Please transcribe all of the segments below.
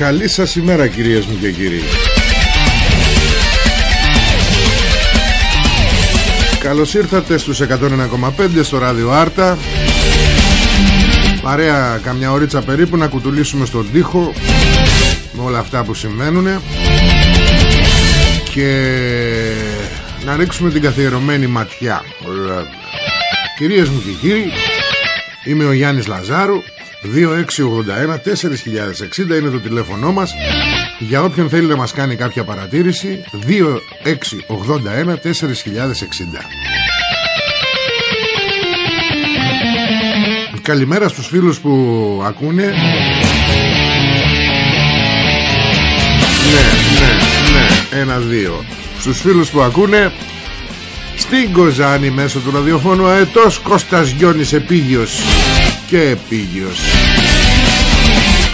Καλή σας ημέρα κυρίες μου και κύριοι. Καλώς ήρθατε στους 101,5 στο ράδιο Άρτα. Παρέα καμιά ωρίτσα περίπου να κουτουλήσουμε στον τοίχο Με όλα αυτά που συμβαίνουν Και να ρίξουμε την καθιερωμένη ματιά. Κυρίες μου και κύριοι Είμαι ο Γιάννης Λαζάρου 2681 4060 είναι το τηλέφωνό μας. Για όποιον θέλει να μας κάνει κάποια παρατήρηση 2681 4060 Καλημέρα στους φίλους που ακούνε. Ναι, ναι, ναι, ένα, δύο. Στους φίλους που ακούνε Στην Κοζάνη μέσω του ραδιοφώνου αετός Κώστας Γιώνης Επίγειος και Επίγειος.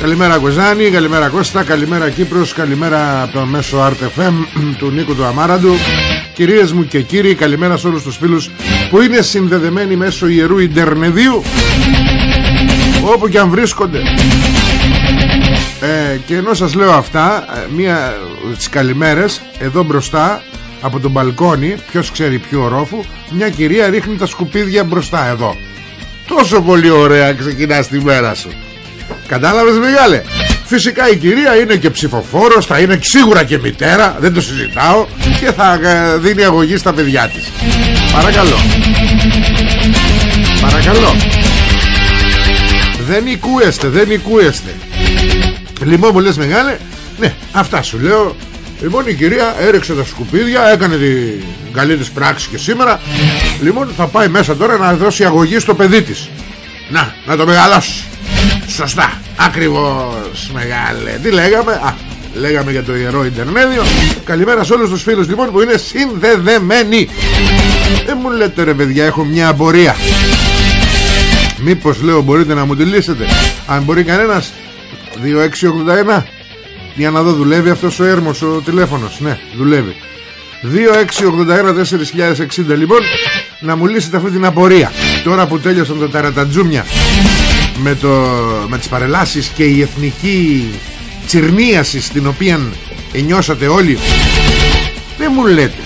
Καλημέρα Κοζάνη, καλημέρα Κώστα, καλημέρα Κύπρος, καλημέρα από το μέσο RTFM του Νίκου του Αμάραντου. Κυρίες μου και κύριοι, καλημέρα σε όλους τους φίλους που είναι συνδεδεμένοι μέσω Ιερού Ιντερνεδίου όπου και αν βρίσκονται. Ε, και ενώ σας λέω αυτά ε, μία τις καλημέρες εδώ μπροστά από τον μπαλκόνι ποιος ξέρει ποιο ορόφου μια κυρία ρίχνει τα σκουπίδια μπροστά εδώ τόσο πολύ ωραία ξεκινάς τη μέρα σου. Κατάλαβες μεγάλε Φυσικά η κυρία είναι και ψηφοφόρος Θα είναι σίγουρα και μητέρα Δεν το συζητάω Και θα ε, δίνει αγωγή στα παιδιά της. Παρακαλώ. Παρακαλώ. Δεν οικούεστε Δεν οικούεστε Λοιπόν μου λες μεγάλε Ναι αυτά σου λέω Λοιπόν η κυρία έριξε τα σκουπίδια Έκανε την καλή της πράξη και σήμερα. Λοιπόν θα πάει μέσα τώρα να δώσει αγωγή στο παιδί της. Να, να το μεγαλώσει. Σωστά Ακριβώς μεγάλε. Τι λέγαμε; Α, λέγαμε για το ιερό Ιντερνέδιο. Καλημέρα σε όλους τους φίλους λοιπόν που είναι συνδεδεμένοι. Δεν μου λέτε ρε παιδιά έχω μια απορία. Μήπως λέω μπορείτε να μου τη λύσετε. Αν μπορεί κανένας 2681 Για να δω δουλεύει αυτός ο έρμος ο τηλέφωνος. Ναι δουλεύει. 2681 4060 λοιπόν Να μου λύσετε αυτή την απορία. Τώρα που τέλειωσαν τα ταρατατζούμια με, το, με τις παρελάσεις και η εθνική τσιρνίαση στην οποία νιώσατε όλοι δεν μου λέτε.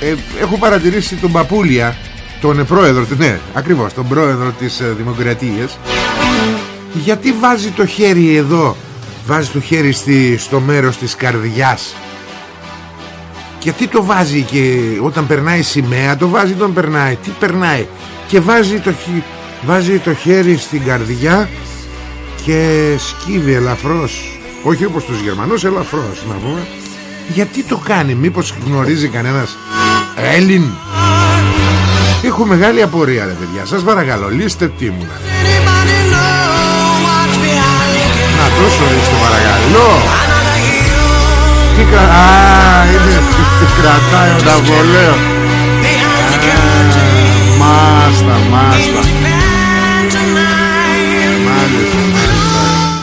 Ε, έχω παρατηρήσει τον Παπούλια τον πρόεδρο ναι ακριβώς τον πρόεδρο της ε, Δημοκρατίας. Γιατί βάζει το χέρι εδώ βάζει το χέρι στη, στο μέρος της καρδιάς. Γιατί το βάζει και όταν περνάει σημαία το βάζει όταν περνάει. Τι περνάει. Και βάζει το, βάζει το χέρι στην καρδιά και σκύβει ελαφρώς. Όχι όπως τους Γερμανούς ελαφρώς να πούμε. Γιατί το κάνει μήπως γνωρίζει κανένας Έλλην; Έχω μεγάλη απορία ρε παιδιά. Σας παρακαλώ λύστε τι μου να τόσο ορίστε παρακαλώ τι κρα... Α, είναι τι κρατάει ο ταβολέο Μάστα, μάστα. Μάλιστα, μάλιστα.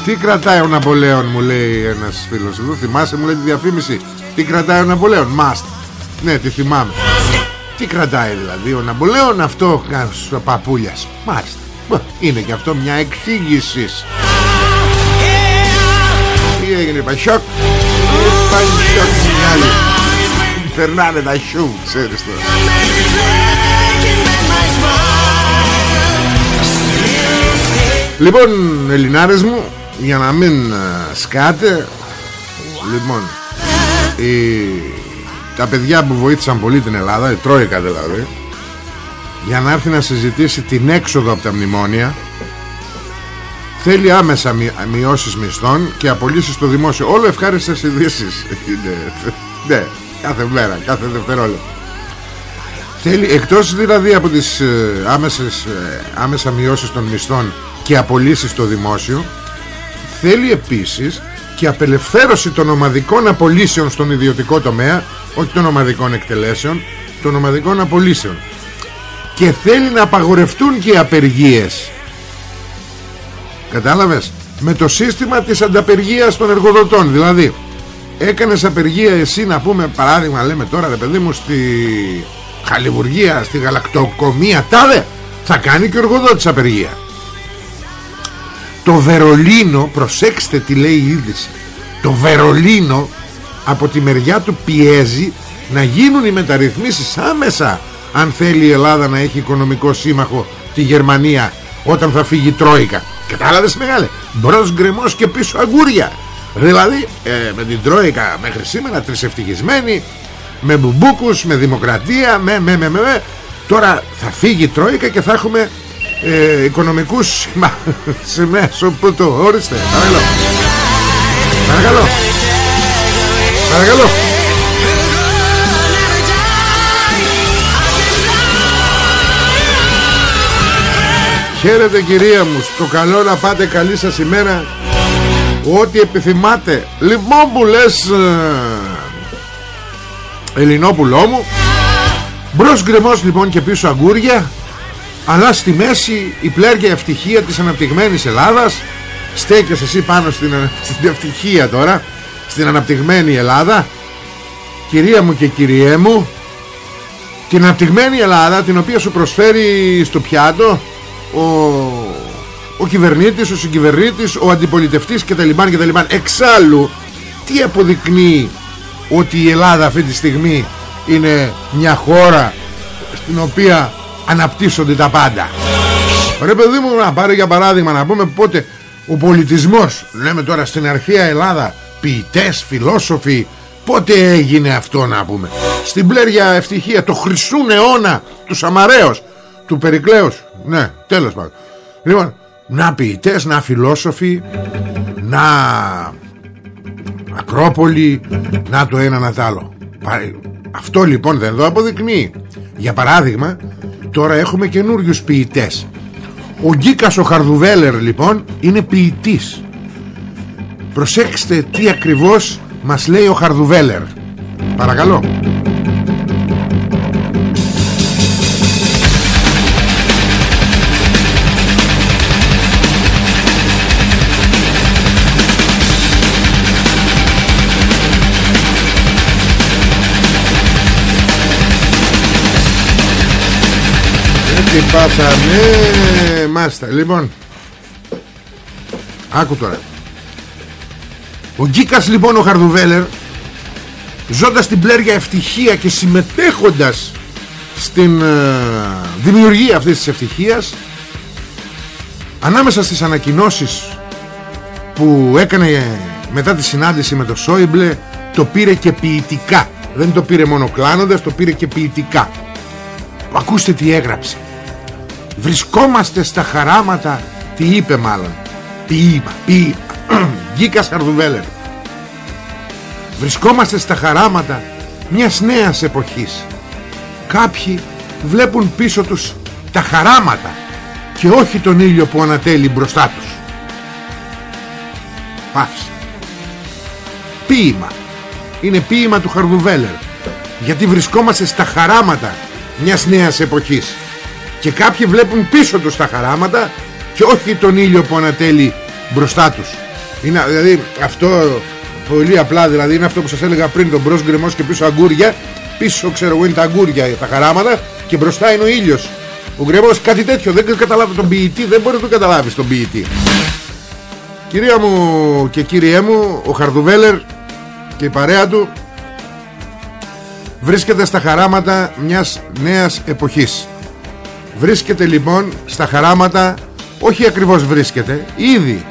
Τι κρατάει ο Ναπολέον μου λέει ένας φίλος εδώ. Θυμάσαι μου λέει τη διαφήμιση. Τι κρατάει ο Ναπολέον Μάστ Ναι τη θυμάμαι. Τι κρατάει δηλαδή ο Ναπολέον Αυτό ο παπούλιας Μάλιστα. Είναι και αυτό μια εξήγηση Τι έγινε Πασιόκ Πασιόκ Περνάνε τα σιού Ξέρεις το Λοιπόν Ελληνάρες μου Για να μην uh, σκάτε Λοιπόν η, Τα παιδιά που βοήθησαν πολύ την Ελλάδα Η Τρόικα δηλαδή Για να έρθει να συζητήσει την έξοδο από τα μνημόνια Θέλει άμεσα μει, μειώσεις μισθών Και απολύσεις στο δημόσιο. Όλο ευχάριστες ειδήσεις. Ναι κάθε μέρα, κάθε δευτερόλεπτο. Θέλει, εκτός δηλαδή από τις ε, άμεσες, ε, άμεσα μειώσεις των μισθών και απολύσεις στο δημόσιο θέλει επίσης και απελευθέρωση των ομαδικών απολύσεων στον ιδιωτικό τομέα όχι των ομαδικών εκτελέσεων των ομαδικών απολύσεων. Και θέλει να απαγορευτούν και οι απεργίες κατάλαβες; Με το σύστημα της ανταπεργίας των εργοδοτών δηλαδή. Έκανες απεργία εσύ να πούμε παράδειγμα λέμε τώρα ρε παιδί μου στη χαλιβουργία στη γαλακτοκομεία τάδε θα κάνει και ο εργοδότης απεργία. Το Βερολίνο προσέξτε τι λέει η είδηση. Το Βερολίνο από τη μεριά του πιέζει να γίνουν οι μεταρρυθμίσεις άμεσα αν θέλει η Ελλάδα να έχει οικονομικό σύμμαχο τη Γερμανία όταν θα φύγει η Τρόικα κατάλαβες μεγάλε; Μπρος γκρεμός και πίσω αγκούρια. Δηλαδή ε, με την Τρόικα μέχρι σήμερα τρισευτυχισμένοι με μπουμπούκους, με δημοκρατία με, με, με, με, τώρα θα φύγει η Τρόικα και θα έχουμε ε, οικονομικούς σημαίες όπου το όριστε. Παρακαλώ. Παρακαλώ. Παρακαλώ Χαίρετε κυρία μου. Στο καλό να πάτε καλή σας ημέρα. Ό,τι επιθυμάτε. Λοιπόν που λες ε, Ελληνόπουλό μου Μπρος γκρεμός λοιπόν και πίσω αγκούρια αλλά στη μέση η πλέργια ευτυχία της αναπτυγμένης Ελλάδας. Στέκεσαι εσύ πάνω στην, στην ευτυχία τώρα στην αναπτυγμένη Ελλάδα. Κυρία μου και κυριέ μου την αναπτυγμένη Ελλάδα την οποία σου προσφέρει στο πιάτο ο, ο κυβερνήτης, ο συγκυβερνήτης ο αντιπολιτευτής κτλ. κτλ. εξάλλου τι αποδεικνύει ότι η Ελλάδα αυτή τη στιγμή είναι μια χώρα στην οποία αναπτύσσονται τα πάντα; Ρε παιδί μου να πάρει για παράδειγμα να πούμε πότε ο πολιτισμός λέμε τώρα στην αρχαία Ελλάδα ποιητές, φιλόσοφοι πότε έγινε αυτό να πούμε; Στην πλέρια ευτυχία το χρυσούν αιώνα τους Σαμαρέως του Περικλέους. Ναι τέλος πάντων. Λοιπόν να ποιητές, να φιλόσοφοι να Ακρόπολη να το ένα να το άλλο. Αυτό λοιπόν δεν το αποδεικνύει. Για παράδειγμα Τώρα έχουμε καινούριους ποιητές. Ο Γκίκας ο Χαρδουβέλερ λοιπόν είναι ποιητής. Προσέξτε τι ακριβώς μας λέει ο Χαρδουβέλερ. Παρακαλώ τι πάθαμε Μάστα λοιπόν. Άκου τώρα. Ο Γκίκας λοιπόν ο Χαρδουβέλερ Ζώντας την πλέρια ευτυχία Και συμμετέχοντας Στην ε, δημιουργία αυτής της ευτυχίας Ανάμεσα στις ανακοινώσεις Που έκανε Μετά τη συνάντηση με το Σόιμπλε Το πήρε και ποιητικά. Δεν το πήρε μόνο κλάνοντας Το πήρε και ποιητικά. Ακούστε τι έγραψε Βρισκόμαστε στα χαράματα Τι είπε μάλλον. Τι είπα, τι είπα. Γκίκας Χαρδουβέλερ Βρισκόμαστε στα χαράματα Μιας νέας εποχής. Κάποιοι βλέπουν πίσω τους Τα χαράματα Και όχι τον ήλιο που ανατέλει μπροστά τους. Πάφησε Ποίημα. Είναι ποίημα του Χαρδουβέλερ Γιατί βρισκόμαστε στα χαράματα Μιας νέας εποχής και κάποιοι βλέπουν πίσω τους τα χαράματα και όχι τον ήλιο που ανατέλει μπροστά τους. Είναι, δηλαδή αυτό πολύ απλά δηλαδή είναι αυτό που σας έλεγα πριν τον μπρος γκρεμός και πίσω αγκούρια. Πίσω ξέρω εγώ είναι τα αγκούρια τα χαράματα και μπροστά είναι ο ήλιος. Ο γκρεμός κάτι τέτοιο δεν καταλάβει τον ποιητή δεν μπορεί να το καταλάβεις τον ποιητή. Κυρία μου και κύριέ μου ο Χαρδουβέλερ και η παρέα του βρίσκεται στα χαράματα μιας νέας εποχής βρίσκεται λοιπόν στα χαράματα όχι ακριβώς βρίσκεται ήδη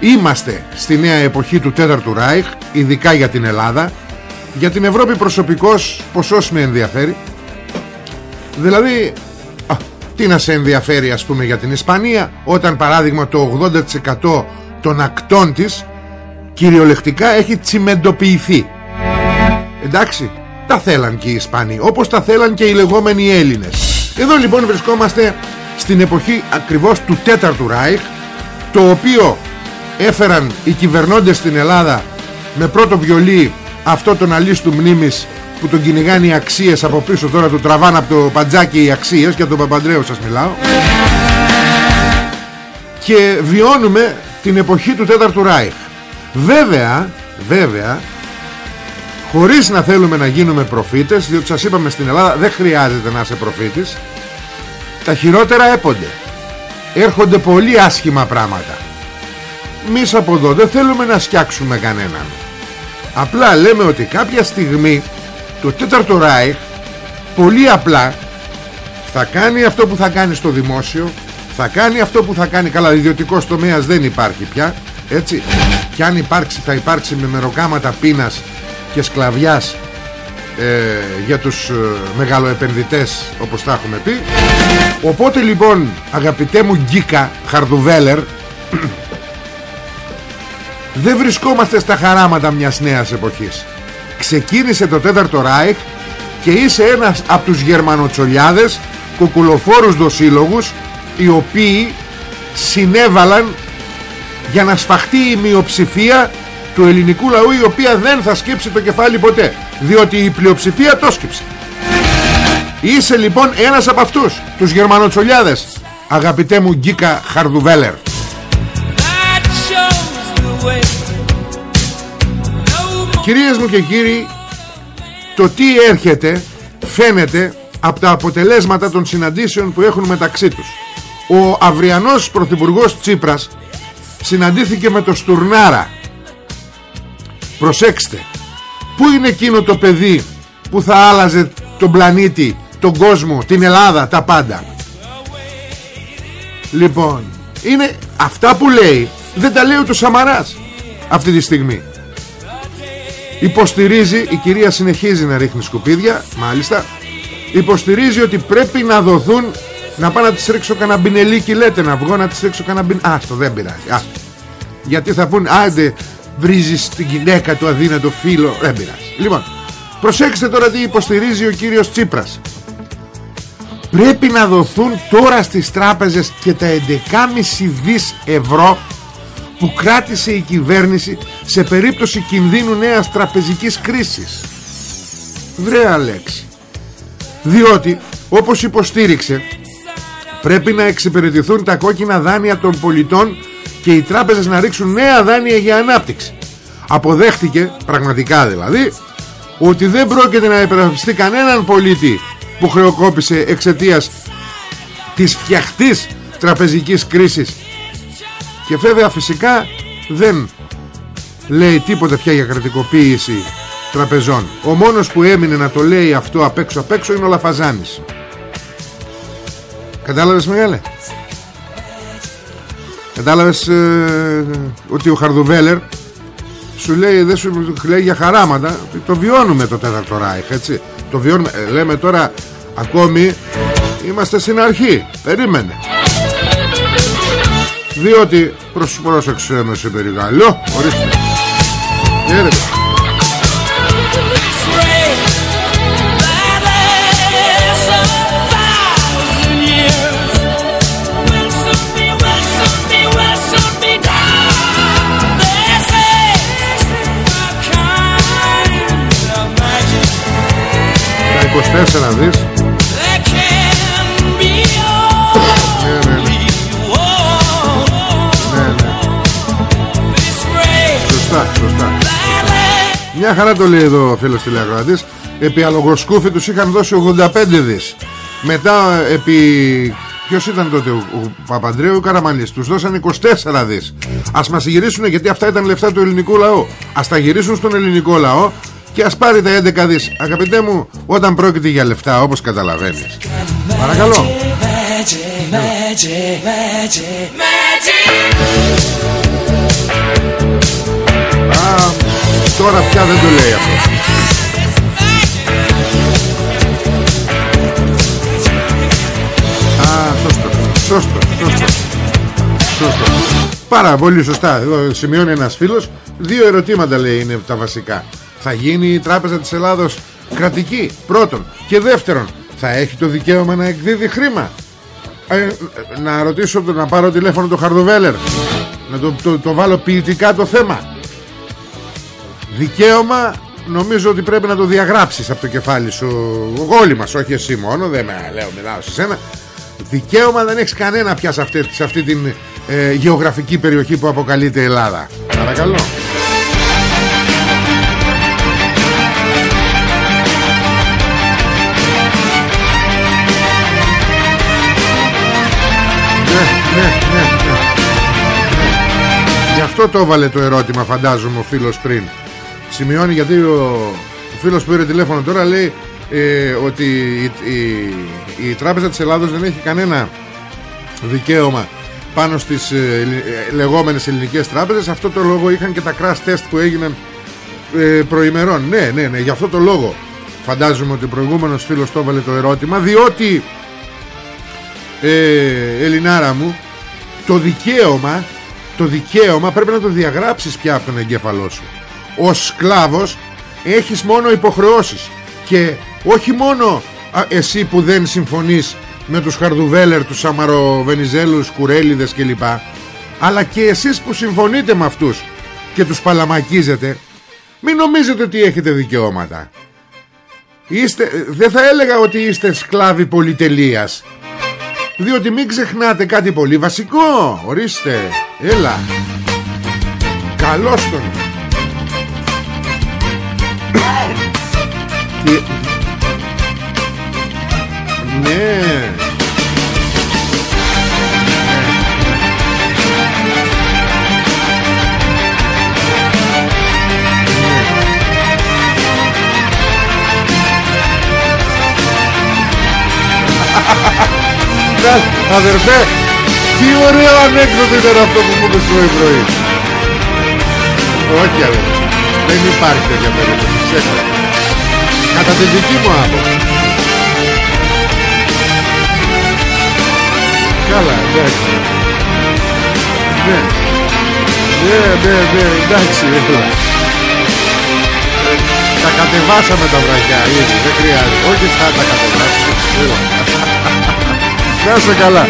είμαστε στη νέα εποχή του τέταρτου Ράιχ ειδικά για την Ελλάδα. Για την Ευρώπη προσωπικώς ποσός με ενδιαφέρει. Δηλαδή α, τι να σε ενδιαφέρει ας πούμε για την Ισπανία όταν παράδειγμα το 80% των ακτών της κυριολεκτικά έχει τσιμεντοποιηθεί. Εντάξει τα θέλαν και οι Ισπανοί όπως τα θέλαν και οι λεγόμενοι Έλληνες εδώ λοιπόν βρισκόμαστε στην εποχή ακριβώς του τέταρτου Ράιχ το οποίο έφεραν οι κυβερνώντες στην Ελλάδα με πρώτο βιολί αυτό τον αλίστου μνήμης που τον κυνηγάνε οι αξίες από πίσω. Τώρα του τραβάνε από το παντζάκι οι αξίες και από τον Παπαντρέου σας μιλάω. Και βιώνουμε την εποχή του τέταρτου Ράιχ. Βέβαια βέβαια χωρίς να θέλουμε να γίνουμε προφήτες διότι σας είπαμε στην Ελλάδα δεν χρειάζεται να είσαι προφήτης τα χειρότερα έπονται. Έρχονται πολύ άσχημα πράγματα. Εμείς από εδώ δεν θέλουμε να σκιάξουμε κανέναν. Απλά λέμε ότι κάποια στιγμή Το τέταρτο Ράιχ Πολύ απλά Θα κάνει αυτό που θα κάνει στο δημόσιο Θα κάνει αυτό που θα κάνει Καλά. Ιδιωτικός τομέας δεν υπάρχει πια Έτσι. Και αν υπάρξει θα υπάρξει με μεροκάματα πείνας Και σκλαβιάς ε, για τους ε, μεγαλοεπενδυτές όπως τα έχουμε πει. Οπότε λοιπόν αγαπητέ μου Γκίκα Χαρδουβέλερ δεν βρισκόμαστε στα χαράματα μιας νέας εποχής. Ξεκίνησε το τέταρτο Ράιχ και είσαι ένας από τους γερμανοτσολιάδες κουκουλοφόρους δοσύλλογους οι οποίοι συνέβαλαν για να σφαχτεί η μειοψηφία του ελληνικού λαού η οποία δεν θα σκύψει το κεφάλι ποτέ διότι η πλειοψηφία το σκύψε. Είσαι λοιπόν ένας από αυτούς τους γερμανοτσολιάδες αγαπητέ μου Γκίκα Χαρδουβέλερ. Κυρίες μου και κύριοι Το τι έρχεται Φαίνεται από τα αποτελέσματα των συναντήσεων που έχουν μεταξύ τους. Ο αυριανός πρωθυπουργός Τσίπρας Συναντήθηκε με το Στουρνάρα Προσέξτε Πού είναι εκείνο το παιδί Που θα άλλαζε τον πλανήτη Τον κόσμο, την Ελλάδα, τα πάντα; Λοιπόν Είναι αυτά που λέει Δεν τα λέει ο Σαμαράς Αυτή τη στιγμή. Υποστηρίζει, η κυρία συνεχίζει να ρίχνει σκουπίδια Μάλιστα. Υποστηρίζει ότι πρέπει να δοθούν Να πάω να τις ρίξω κανένα μπινελίκι Λέτε να βγω να τις ρίξω κανένα μπινελίκι Άστο δεν πειράζει. Α, Γιατί θα πούν άντε βρίζεις την γυναίκα του αδύνατο φίλο Δεν πειράζει Λοιπόν προσέξτε τώρα τι υποστηρίζει ο κύριος Τσίπρας Πρέπει να δοθούν τώρα στις τράπεζες και τα 11,5 δις ευρώ που κράτησε η κυβέρνηση σε περίπτωση κινδύνου νέας τραπεζικής κρίσης. Βρέα λέξη. Διότι, όπως υποστήριξε, πρέπει να εξυπηρετηθούν τα κόκκινα δάνεια των πολιτών και οι τράπεζες να ρίξουν νέα δάνεια για ανάπτυξη. Αποδέχτηκε, πραγματικά δηλαδή, ότι δεν πρόκειται να υπερασπιστεί κανέναν πολίτη που χρεοκόπησε εξαιτίας της φτιαχτής τραπεζικής κρίσης. Και βέβαια φυσικά δεν λέει τίποτα πια για κρατικοποίηση τραπεζών. Ο μόνος που έμεινε να το λέει αυτό απ' έξω απ' έξω είναι ο Λαφαζάνης. Κατάλαβες μεγάλε; Κατάλαβες ε, ότι ο Χαρδουβέλερ σου λέει, δεν σου λέει για χαράματα. Το βιώνουμε το τέταρτο Ράιχ έτσι. Το βιώνουμε, ε, λέμε τώρα ακόμη είμαστε στην αρχή. Περίμενε. Διότι προς, πρόσεξε με σε περιγαλώ ορίστε 24 δις. Ναι, ναι. Σωστά, σωστά. Μια χαρά το λέει εδώ ο φίλος τηλεακροατής. Επί αλογοσκούφη τους είχαν δώσει 85 δις. Μετά επί Ποιος ήταν τότε ο, ο Παπαντρέου Καραμαλής Τους δώσαν 24 δις. Ας μας γυρίσουν γιατί αυτά ήταν λεφτά του ελληνικού λαού. Ας τα γυρίσουν στον ελληνικό λαό και ας πάρει τα 11 δις Αγαπητέ μου όταν πρόκειται για λεφτά όπως καταλαβαίνεις Παρακαλώ Α, τώρα πια δεν το λέει αυτό σωστό, σωστό, σωστό, σωστό. Πάρα πολύ σωστά. Εδώ σημειώνει ένας φίλος. Δύο ερωτήματα λέει είναι τα βασικά. Θα γίνει η Τράπεζα της Ελλάδος κρατική. Πρώτον. Και δεύτερον. Θα έχει το δικαίωμα να εκδίδει χρήμα. Ε, να ρωτήσω να πάρω τηλέφωνο το Χαρδοβέλερ. Να το, το, το βάλω ποιητικά το θέμα. Δικαίωμα νομίζω ότι πρέπει να το διαγράψεις από το κεφάλι σου όλοι μας, όχι εσύ μόνο δεν με λέω μιλάω σε σένα Δικαίωμα δεν έχεις κανένα πια σε αυτή, σε αυτή την ε, γεωγραφική περιοχή που αποκαλείται Ελλάδα. Παρακαλώ. Ναι, ναι, ναι, ναι. Γι' αυτό το έβαλε το ερώτημα φαντάζομαι ο φίλος πριν. Σημειώνει γιατί ο, ο φίλος που πήρε τηλέφωνο τώρα λέει ε, ότι η, η, η Τράπεζα της Ελλάδος δεν έχει κανένα δικαίωμα πάνω στις ε, ε, λεγόμενες ελληνικές τράπεζες. Αυτό το λόγο είχαν και τα crash test που έγιναν ε, προημερών. Ναι ναι ναι γι' αυτό το λόγο. Φαντάζομαι ότι ο προηγούμενος φίλος το έβαλε το ερώτημα διότι ε, Ελληνάρα μου το δικαίωμα το δικαίωμα πρέπει να το διαγράψεις πια από τον εγκέφαλό σου. Ως σκλάβος έχεις μόνο υποχρεώσεις και όχι μόνο εσύ που δεν συμφωνείς με τους Χαρδουβέλερ, τους Σαμαροβενιζέλους, Κουρέλιδες κλπ αλλά και εσείς που συμφωνείτε με αυτούς και τους παλαμακίζετε μην νομίζετε ότι έχετε δικαιώματα. Είστε, δεν θα έλεγα ότι είστε σκλάβοι πολυτελείας διότι μην ξεχνάτε κάτι πολύ βασικό. Ορίστε. Έλα. Καλώς τον. Ναι. Αδερφέ Τι ωραίο ανέκδοτο ήταν αυτό που μου είπες πρωί πρωί Όχι αδερφέ Δεν υπάρχει τέτοια περίπτωση Κατά τη δική μου άποψη Καλά, εντάξει. Ναι. Ναι, ναι, ναι, εντάξει, έλα. Τα κατεβάσαμε τα βραχιά ήδη, δεν χρειάζεται. Όχι θα τα κατεβάσουμε. Να είσαι καλά.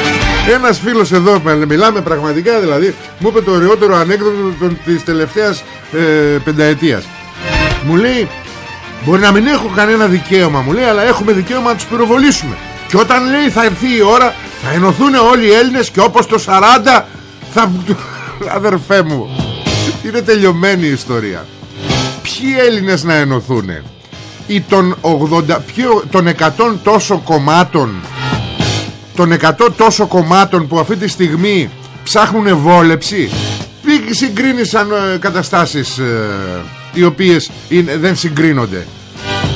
Ένας φίλος εδώ μιλάμε πραγματικά δηλαδή Μου είπε το ωραιότερο ανέκδοτο της τελευταίας ε, πενταετίας. Μου λέει Μπορεί να μην έχω κανένα δικαίωμα Μου λέει αλλά έχουμε δικαίωμα να τους πυροβολήσουμε Και όταν λέει θα έρθει η ώρα θα ενωθούν όλοι οι Έλληνες και όπως το 40 θα... Αδερφέ μου Είναι τελειωμένη η ιστορία. Ποιοι Έλληνες να ενωθούν Ή των 80 ποιο, Των 100 τόσο κομμάτων Των 100 τόσο κομμάτων Που αυτή τη στιγμή Ψάχνουν βόλεψη Ή συγκρίνησαν σαν καταστάσεις ε, Οι οποίες δεν συγκρίνονται.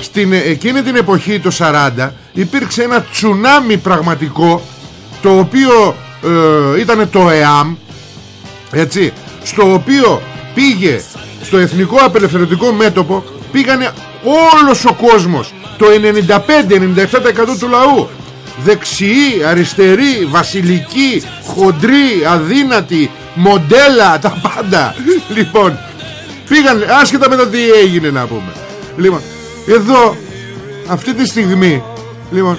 Στην, εκείνη την εποχή το 40 υπήρξε ένα τσουνάμι πραγματικό το οποίο ε, ήταν το ΕΑΜ έτσι στο οποίο πήγε στο Εθνικό Απελευθερωτικό Μέτωπο πήγανε όλος ο κόσμος το 95-97% του λαού δεξιοί, αριστεροί, βασιλικοί, χοντροί, αδύνατοι, μοντέλα, τα πάντα. Λοιπόν, πήγαν άσχετα με το τι έγινε να πούμε. Λοιπόν, εδώ, αυτή τη στιγμή, λοιπόν,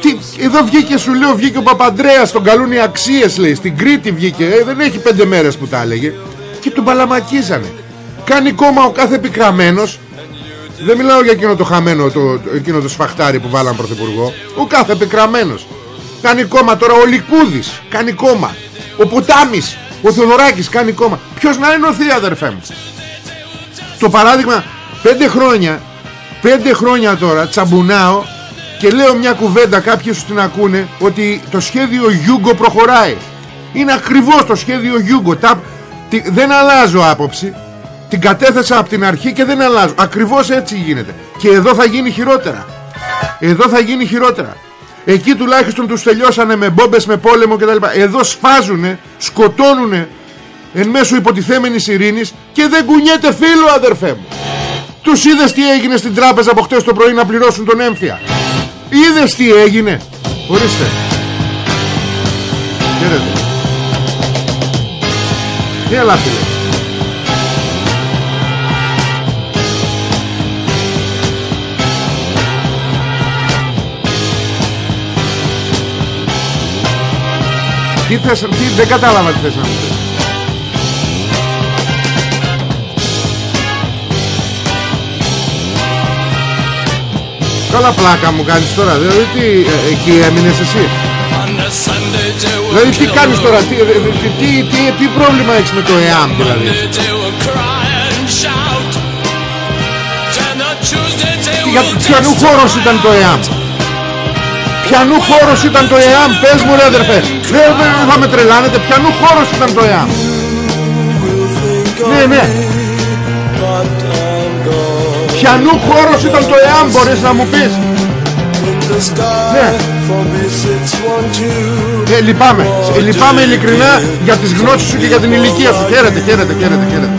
τι, εδώ βγήκε σου λέω βγήκε ο Παπαντρέας Τον καλούν οι αξίες λέει Στην Κρήτη βγήκε ε, Δεν έχει πέντε μέρες που τα έλεγε Και τον παλαμακίζανε Κάνει κόμμα ο κάθε επικραμένος Δεν μιλάω για εκείνο το χαμένο το, Εκείνο το σφαχτάρι που βάλαν πρωθυπουργό. Ο κάθε επικραμένος Κάνει κόμμα τώρα ο Λικούδης Κάνει κόμμα. Ο Ποτάμης Ο Θεοδωράκης κάνει κόμμα. Ποιος να ενωθεί αδερφέ μου. Το παράδειγμα Πέντε χρόνια Πέντε χρόνια τώρα τσαμπουνάω Και λέω μια κουβέντα Κάποιοι σου την ακούνε Ότι το σχέδιο Γιούγκο προχωράει. Είναι ακριβώς το σχέδιο Γιούγκο. Δεν αλλάζω άποψη Την κατέθεσα από την αρχή και δεν αλλάζω Ακριβώς έτσι γίνεται Και εδώ θα γίνει χειρότερα Εδώ θα γίνει χειρότερα Εκεί τουλάχιστον τους τελειώσανε με μπόμπες, με πόλεμο κτλ. Εδώ σφάζουνε, σκοτώνουνε εν μέσω υποτιθέμενης ειρήνης και δεν κουνιέται φίλο αδερφέ μου. Τους είδες τι έγινε στην τράπεζα από χτες το πρωί να πληρώσουν τον έμφυα; Είδες τι έγινε; Ορίστε. Χαίρετε. Έλα φίλε. Τι θες, τι, δεν κατάλαβα τι θες να μου πεις. Καλά πλάκα μου κάνεις τώρα Δηλαδή τι, ε, εκεί έμεινες εσύ Δηλαδή τι κάνεις τώρα Τι, ε, τι, τι, τι, τι πρόβλημα έχεις με το ΕΑΜ δηλαδή Για ποιανού χώρος ήταν το ΕΑΜ Ποιανού χώρος ήταν το ΕΑΜ. Πες μου ρε αδερφέ. Δεν θα με τρελάνετε. Ποιανού χώρος ήταν το ΕΑΜ. Ναι ναι. Ποιανού χώρος ήταν το ΕΑΜ μπορείς να μου πεις. Ναι. Ε, λυπάμαι. Ε, Λυπάμαι ειλικρινά για τις γνώσεις σου και για την ηλικία σου. Χαίρετε χαίρετε χαίρετε χαίρετε.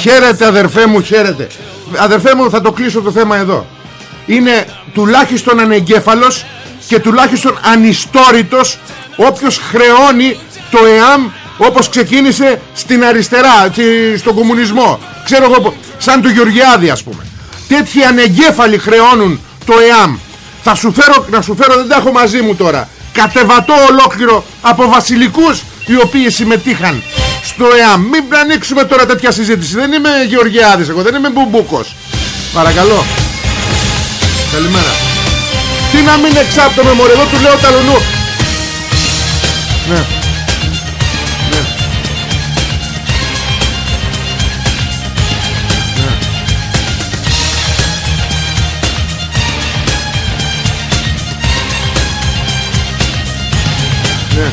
Χαίρετε αδερφέ μου χαίρετε. Αδερφέ μου θα το κλείσω το θέμα εδώ. Είναι τουλάχιστον ανεγκέφαλος και τουλάχιστον ανιστόρητος όποιος χρεώνει το ΕΑΜ όπως ξεκίνησε στην αριστερά στον κομμουνισμό. Ξέρω εγώ σαν το Γεωργιάδη ας πούμε. Τέτοιοι ανεγκέφαλοι χρεώνουν το ΕΑΜ. Θα σου φέρω, να σου φέρω δεν τα έχω μαζί μου τώρα. Κατεβατό ολόκληρο από βασιλικούς οι οποίοι συμμετείχαν στο ΕΑΜ. Μην ανοίξουμε τώρα τέτοια συζήτηση. Δεν είμαι Γεωργιάδης εγώ δεν είμαι Μπουμπούκος. Παρακαλώ. Καλημέρα τι να μην εξάπτω μωρέ εδώ του λέω ταλονού Ναι. Ναι. Ναι.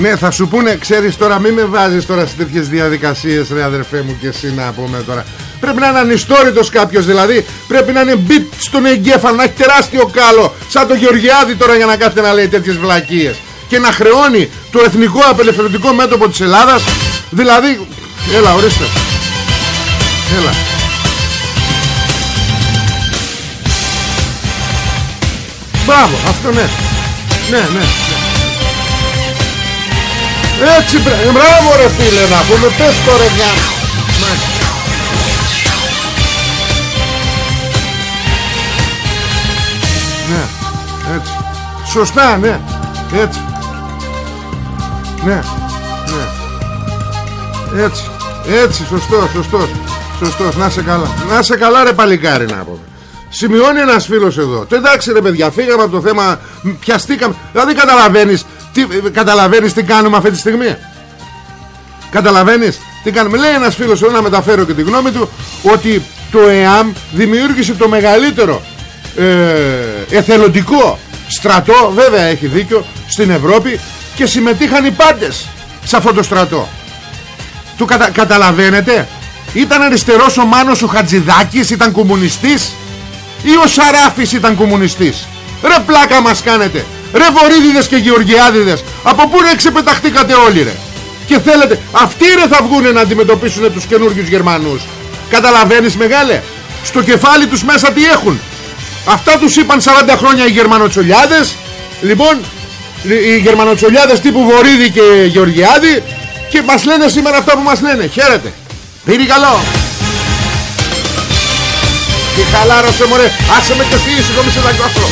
Ναι. Ναι θα σου πούνε Ξέρεις τώρα μην με βάζεις τώρα σε τέτοιες διαδικασίες Ρε αδερφέ μου και εσύ να πούμε τώρα Πρέπει να είναι ανιστόρητος κάποιος δηλαδή. Πρέπει να είναι μπιτ στον εγκέφαλο Να έχει τεράστιο κάλο Σαν το Γεωργιάδη τώρα για να κάθεται να λέει τέτοιες βλακίες. Και να χρεώνει το εθνικό απελευθερωτικό μέτωπο της Ελλάδας. Δηλαδή Έλα ορίστε. Έλα. Μπράβο αυτό ναι. Ναι ναι, ναι. Έτσι μπράβο ρε φίλε να πούμε Πες το ρε Ναι, έτσι. Σωστά, ναι. Έτσι. Ναι, ναι. Έτσι. Έτσι, σωστό, σωστός. Σωστός, να σε καλά. Να σε καλά ρε παλικάρι να πούμε. Σημειώνει ένας φίλος εδώ. Το εντάξει ρε παιδιά, φύγαμε από το θέμα, πιαστήκαμε. Δηλαδή καταλαβαίνεις τι, καταλαβαίνεις τι κάνουμε αυτή τη στιγμή; Καταλαβαίνεις τι κάνουμε; Λέει ένας φίλος εδώ να μεταφέρω και τη γνώμη του ότι το ΕΑΜ δημιούργησε το μεγαλύτερο ε, εθελοντικό στρατό βέβαια έχει δίκιο στην Ευρώπη και συμμετείχαν οι πάντες σε αυτό το στρατό. Του κατα... καταλαβαίνετε ήταν αριστερός ο Μάνος ο Χατζηδάκης ήταν κομμουνιστής ή ο Σαράφης ήταν κομμουνιστής. Ρε πλάκα μας κάνετε ρε Βορύδιδες και Γεωργιάδιδες από πού ρε ξεπεταχτήκατε όλοι ρε. Και θέλετε αυτοί ρε θα βγουν να αντιμετωπίσουν τους καινούργιους Γερμανούς. Καταλαβαίνεις μεγάλε στο κεφάλι τους μέσα τι έχουν Αυτά τους είπαν 40 χρόνια οι Γερμανοτσολιάδες. Λοιπόν Οι Γερμανοτσολιάδες τύπου Βορύδη και Γεωργιάδη Και μας λένε σήμερα αυτά που μας λένε. Χαίρετε. Πήρε καλό. Και χαλάρωσε μωρέ. Άσε με και φύγει σηκώμη σε δακρόφρο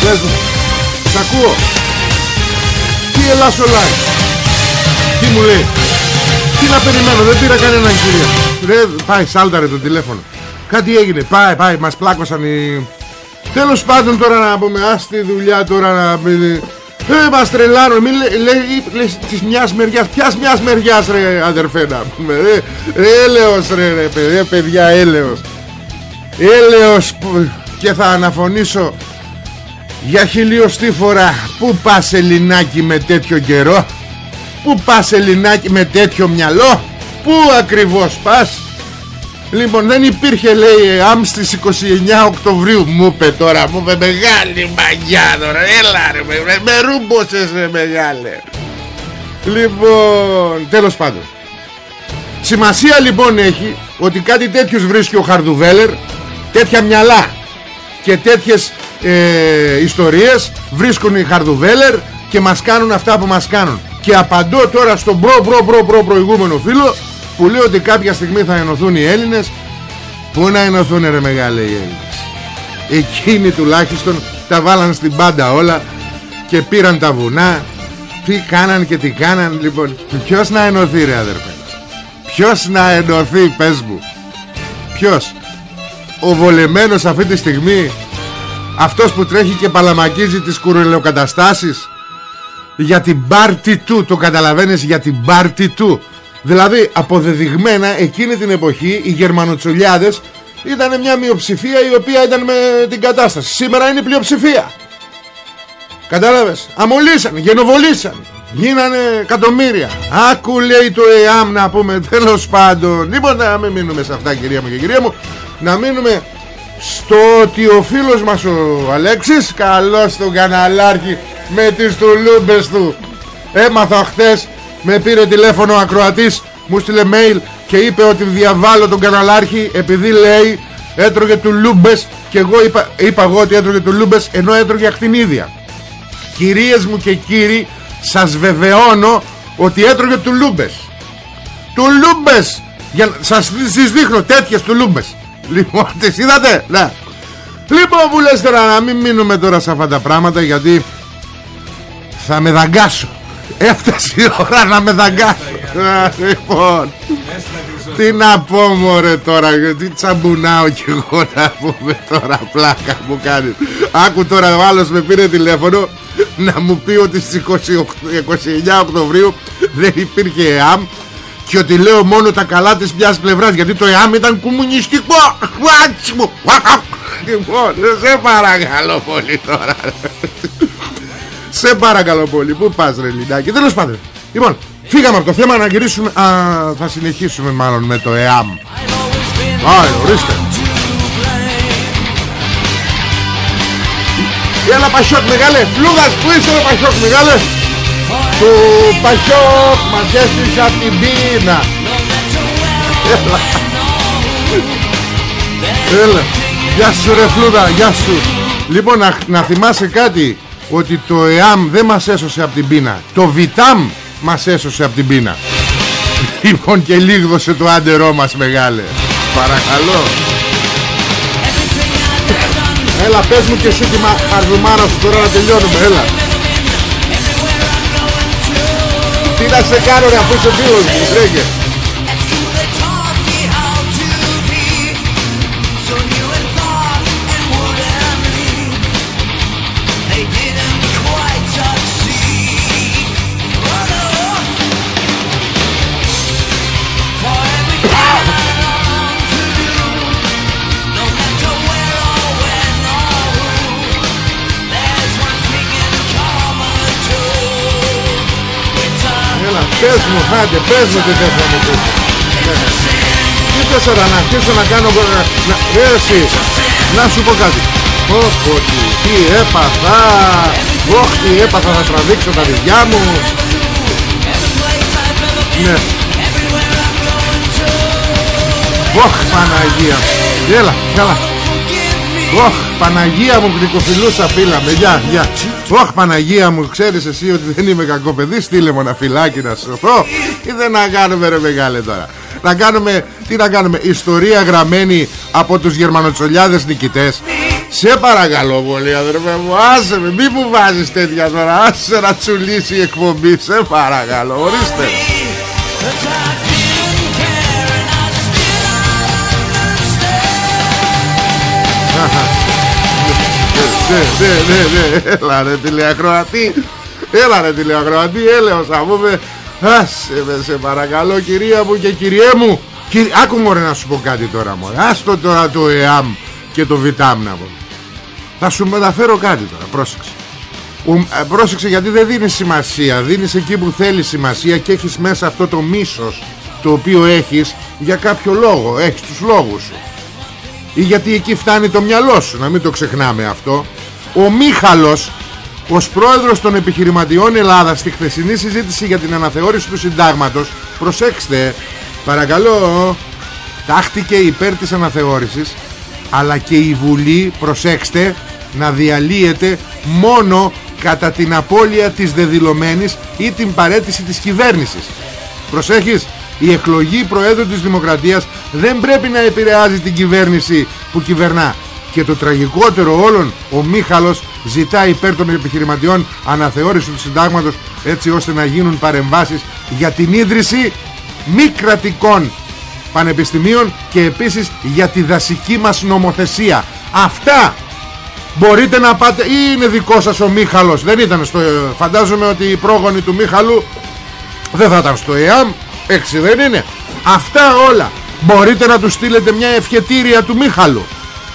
Πες μου Σ' ακούω. Τι ελάς online Τι μου λέει τι να περιμένω, δεν πήρα κανέναν κυρία. Ρε, πάει, σάλταρε το τηλέφωνο. Κάτι έγινε, πάει, πάει, μας πλάκωσαν οι... Τέλος πάντων τώρα να πούμε, ας τη δουλειά τώρα να... Ε, μας τρελάνουν Μην λέει, λέει, λέει της μιας μεριάς Ποιας μιας μεριάς ρε αδερφέ να πούμε ρε, ρε έλεος ρε, ρε παιδιά, παιδιά έλεος Έλεος Και θα αναφωνήσω Για χιλιοστή φορά Πού πας Ελληνάκι με τέτοιο καιρό; Πού πας Ελληνάκι με τέτοιο μυαλό; Πού ακριβώς πας; Λοιπόν δεν υπήρχε λέει άμ στις 29 Οκτωβρίου. Μου είπε τώρα Μου είπε μεγάλη μαγιά τώρα Έλα ρε με, με ρούμποσες ρε μεγάλε Λοιπόν τέλος πάντων. Σημασία λοιπόν έχει Ότι κάτι τέτοιος βρίσκει ο Χαρδουβέλερ Τέτοια μυαλά Και τέτοιες ε, ιστορίες Βρίσκουν οι Χαρδουβέλερ Και μας κάνουν αυτά που μας κάνουν Και απαντώ τώρα στον προ προ προ προ προηγούμενο φίλο που λέει ότι κάποια στιγμή θα ενωθούν οι Έλληνες. Πού να ενωθούν ρε μεγάλε οι Έλληνες; Εκείνοι τουλάχιστον τα βάλαν στην πάντα όλα Και πήραν τα βουνά. Τι κάναν και τι κάναν Λοιπόν. Ποιος να ενωθεί ρε αδερφέ; Ποιος να ενωθεί πες μου; Ποιος; Ο βολεμένος αυτή τη στιγμή Αυτός που τρέχει και παλαμακίζει τις κουρελοκαταστάσεις; Για την πάρτι του Το καταλαβαίνεις για την πάρτι του Δηλαδή αποδεδειγμένα εκείνη την εποχή οι Γερμανοτσολιάδες ήταν μια μειοψηφία η οποία ήταν με την κατάσταση. Σήμερα είναι η πλειοψηφία. Κατάλαβες; Αμολύσαν, γενοβολήσαν. Γίνανε εκατομμύρια. Άκου λέει το ΕΑΜ να πούμε τέλος πάντων. Λοιπόν να μην μείνουμε σε αυτά κυρία μου και κυρία μου. Να μείνουμε στο ότι ο φίλος μας ο Αλέξης καλός τον καναλάρχη με τις τουλούμπες του. Έμαθα χθες με πήρε τηλέφωνο ο ακροατής Μου στείλε mail και είπε ότι διαβάλω τον καναλάρχη Επειδή λέει έτρωγε του λούμπες Και εγώ είπα, είπα εγώ ότι έτρωγε του λούμπες Ενώ έτρωγε ακτινίδια. Κυρίες μου και κύριοι Σας βεβαιώνω ότι έτρωγε του λούμπες Του λούμπες για, Σας τις δείχνω τέτοιες του λούμπες Λοιπόν τις είδατε ναι. Λοιπόν που λες τώρα να μην μείνουμε τώρα σε αυτά τα πράγματα Γιατί θα με δαγκάσω. Έφτασε η ώρα να με δαγκάσω. Λοιπόν Τι να πω μωρέ τώρα Τι τσαμπουνάω κι εγώ να πούμε τώρα Πλάκα μου κάνεις. Άκου τώρα ο άλλος με πήρε τηλέφωνο Να μου πει ότι στις 28, 29 Οκτωβρίου Δεν υπήρχε ΕΑΜ και ότι λέω μόνο τα καλά της μιας πλευράς Γιατί το ΕΑΜ ήταν κομμουνιστικό. Λοιπόν σε παρακαλώ πολύ τώρα. Σε παρακαλώ πολύ. Πού πας ρε Λινάκη Τέλος πάντων. Λοιπόν φύγαμε από το θέμα να γυρίσουμε Α, Θα συνεχίσουμε μάλλον με το ΕΑΜ. Άι ορίστε. Έλα Πασιόκ μεγάλε. Φλούγας που είσαι ρε Πασιόκ μεγάλε Του Πασιόκ Μας έστησε από την πείνα. Έλα. Έλα. Γεια σου ρε Φλούδα Γεια σου. Λοιπόν να, να θυμάσαι κάτι ότι το ΕΑΜ δεν μας έσωσε από την πείνα. Το ΒΙΤΑΜ μας έσωσε από την πείνα. Λοιπόν και λίγδωσε το άντερό μας μεγάλε. Παρακαλώ. Έλα πες μου και εσύ τη χαρδουμάρα σου τώρα να τελειώνουμε. Έλα Τι να σε κάνω ρε αφού είσαι φίλος μου Τρέγε Πες μου, άντε, πες μου τι θες να μου πεις. Ναι. Τι θες τώρα, να αρχίσω να κάνω... Να, να, εσύ, να σου πω κάτι. Πω τι, τι έπαθα. Όχι, τι έπαθα, θα τραβήξω τα παιδιά μου. Ναι. Ωχ, Παναγία. Έλα, καλά. Ωχ, Παναγία μου γλυκοφιλούσα φίλα με Γεια, γεια Ωχ, Παναγία μου, ξέρεις εσύ ότι δεν είμαι κακό παιδί Στείλε μου ένα φυλάκι να σωθώ Ή δεν να κάνουμε ρε μεγάλε τώρα. Να κάνουμε, τι να κάνουμε Ιστορία γραμμένη από τους γερμανοτσολιάδες νικητές. Σε παρακαλώ πολύ αδερφέ μου Άσε με, μη μου βάζεις τέτοια τώρα Άσε να τσουλήσει η εκπομπή Σε παρακαλώ, ορίστε. Ναι, ναι, ναι, ναι, έλα ρε τηλεακροατή. Έλα ρε τηλεακροατή. Έλεος θα πούμε Άσε με σε παρακαλώ κυρία μου και κυριέ μου. Κυ... Άκου μωρέ να σου πω κάτι τώρα μωρέ. Άστο τώρα το ΕΑΜ και το ΒΙΤΑΜ να πω. Θα σου μεταφέρω κάτι τώρα πρόσεξε. Ο, ε, Πρόσεξε γιατί δεν δίνει σημασία. Δίνεις εκεί που θέλεις σημασία Και έχεις μέσα αυτό το μίσος Το οποίο έχεις για κάποιο λόγο. Έχεις τους λόγους σου Ή γιατί εκεί φτάνει το μυαλό σου Να μην το ξεχνάμε αυτό. Ο Μίχαλος ως πρόεδρος των επιχειρηματιών Ελλάδας στη χθεσινή συζήτηση για την αναθεώρηση του συντάγματος προσέξτε παρακαλώ τάχτηκε υπέρ της αναθεώρησης αλλά και η Βουλή προσέξτε να διαλύεται μόνο κατά την απώλεια της δεδηλωμένης ή την παρέτηση της κυβέρνησης. Προσέχεις η εκλογή Προέδρου της Δημοκρατίας δεν πρέπει να επηρεάζει την κυβέρνηση που κυβερνά. Και το τραγικότερο όλων ο Μίχαλος ζητά υπέρ των επιχειρηματιών αναθεώρηση του συντάγματος έτσι ώστε να γίνουν παρεμβάσεις για την ίδρυση μη κρατικών πανεπιστημίων και επίσης για τη δασική μας νομοθεσία. Αυτά μπορείτε να πάτε. Ή είναι δικό σας ο Μίχαλος. Δεν ήταν στο φαντάζομαι ότι οι πρόγονοι του Μίχαλου δεν θα ήταν στο ΕΑΜ έξι δεν είναι. Αυτά όλα μπορείτε να τους στείλετε μια ευχετήρια του Μίχαλου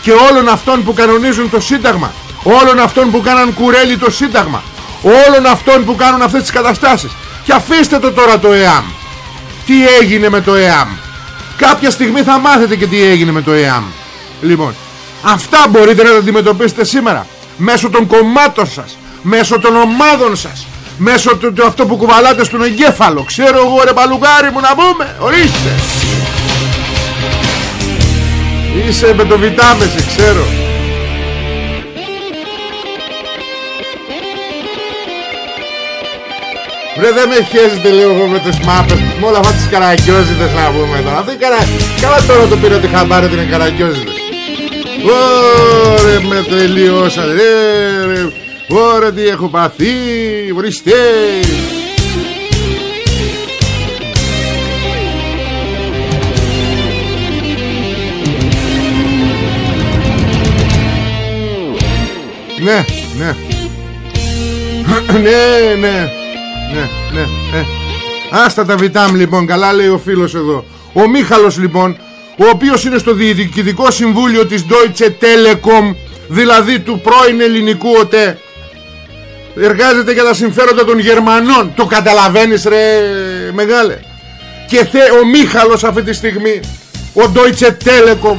και όλων αυτών που κανονίζουν το Σύνταγμα όλων αυτών που κάναν κουρέλι το Σύνταγμα όλων αυτών που κάνουν αυτές τις καταστάσεις. Και αφήστε το τώρα το ΕΑΜ. Τι έγινε με το ΕΑΜ; Κάποια στιγμή θα μάθετε και τι έγινε με το ΕΑΜ. Λοιπόν αυτά μπορείτε να τα αντιμετωπίσετε σήμερα μέσω των κομμάτων σας μέσω των ομάδων σας μέσω του, του αυτό που κουβαλάτε στον εγκέφαλο. Ξέρω εγώ ρε παλουκάρι μου να πούμε. Ορίστε. Είσαι με το βιτάμεση ξέρω. Βρε δεν με χέζετε λέω εγώ με τις μάπες Με όλα αυτά τις καραγκιόζητες να πούμε τώρα. Αυτή καρα... Καλά τώρα το πήρε τη χαμπάρε την καραγκιόζητες. Ωρε με τελειώσατε ρε, ρε. Ωρε τι έχω παθεί Βριστε Ναι, ναι Ναι, ναι ναι, ναι, ναι. Άστα τα βιτάμ λοιπόν, καλά λέει ο φίλος εδώ. Ο Μίχαλος λοιπόν, ο οποίος είναι στο Διοικητικό Συμβούλιο της Deutsche Telekom, δηλαδή του πρώην ελληνικού ΟΤΕ, εργάζεται για τα συμφέροντα των Γερμανών. Το καταλαβαίνεις ρε μεγάλε. Και θε, ο Μίχαλος αυτή τη στιγμή, ο Deutsche Telekom,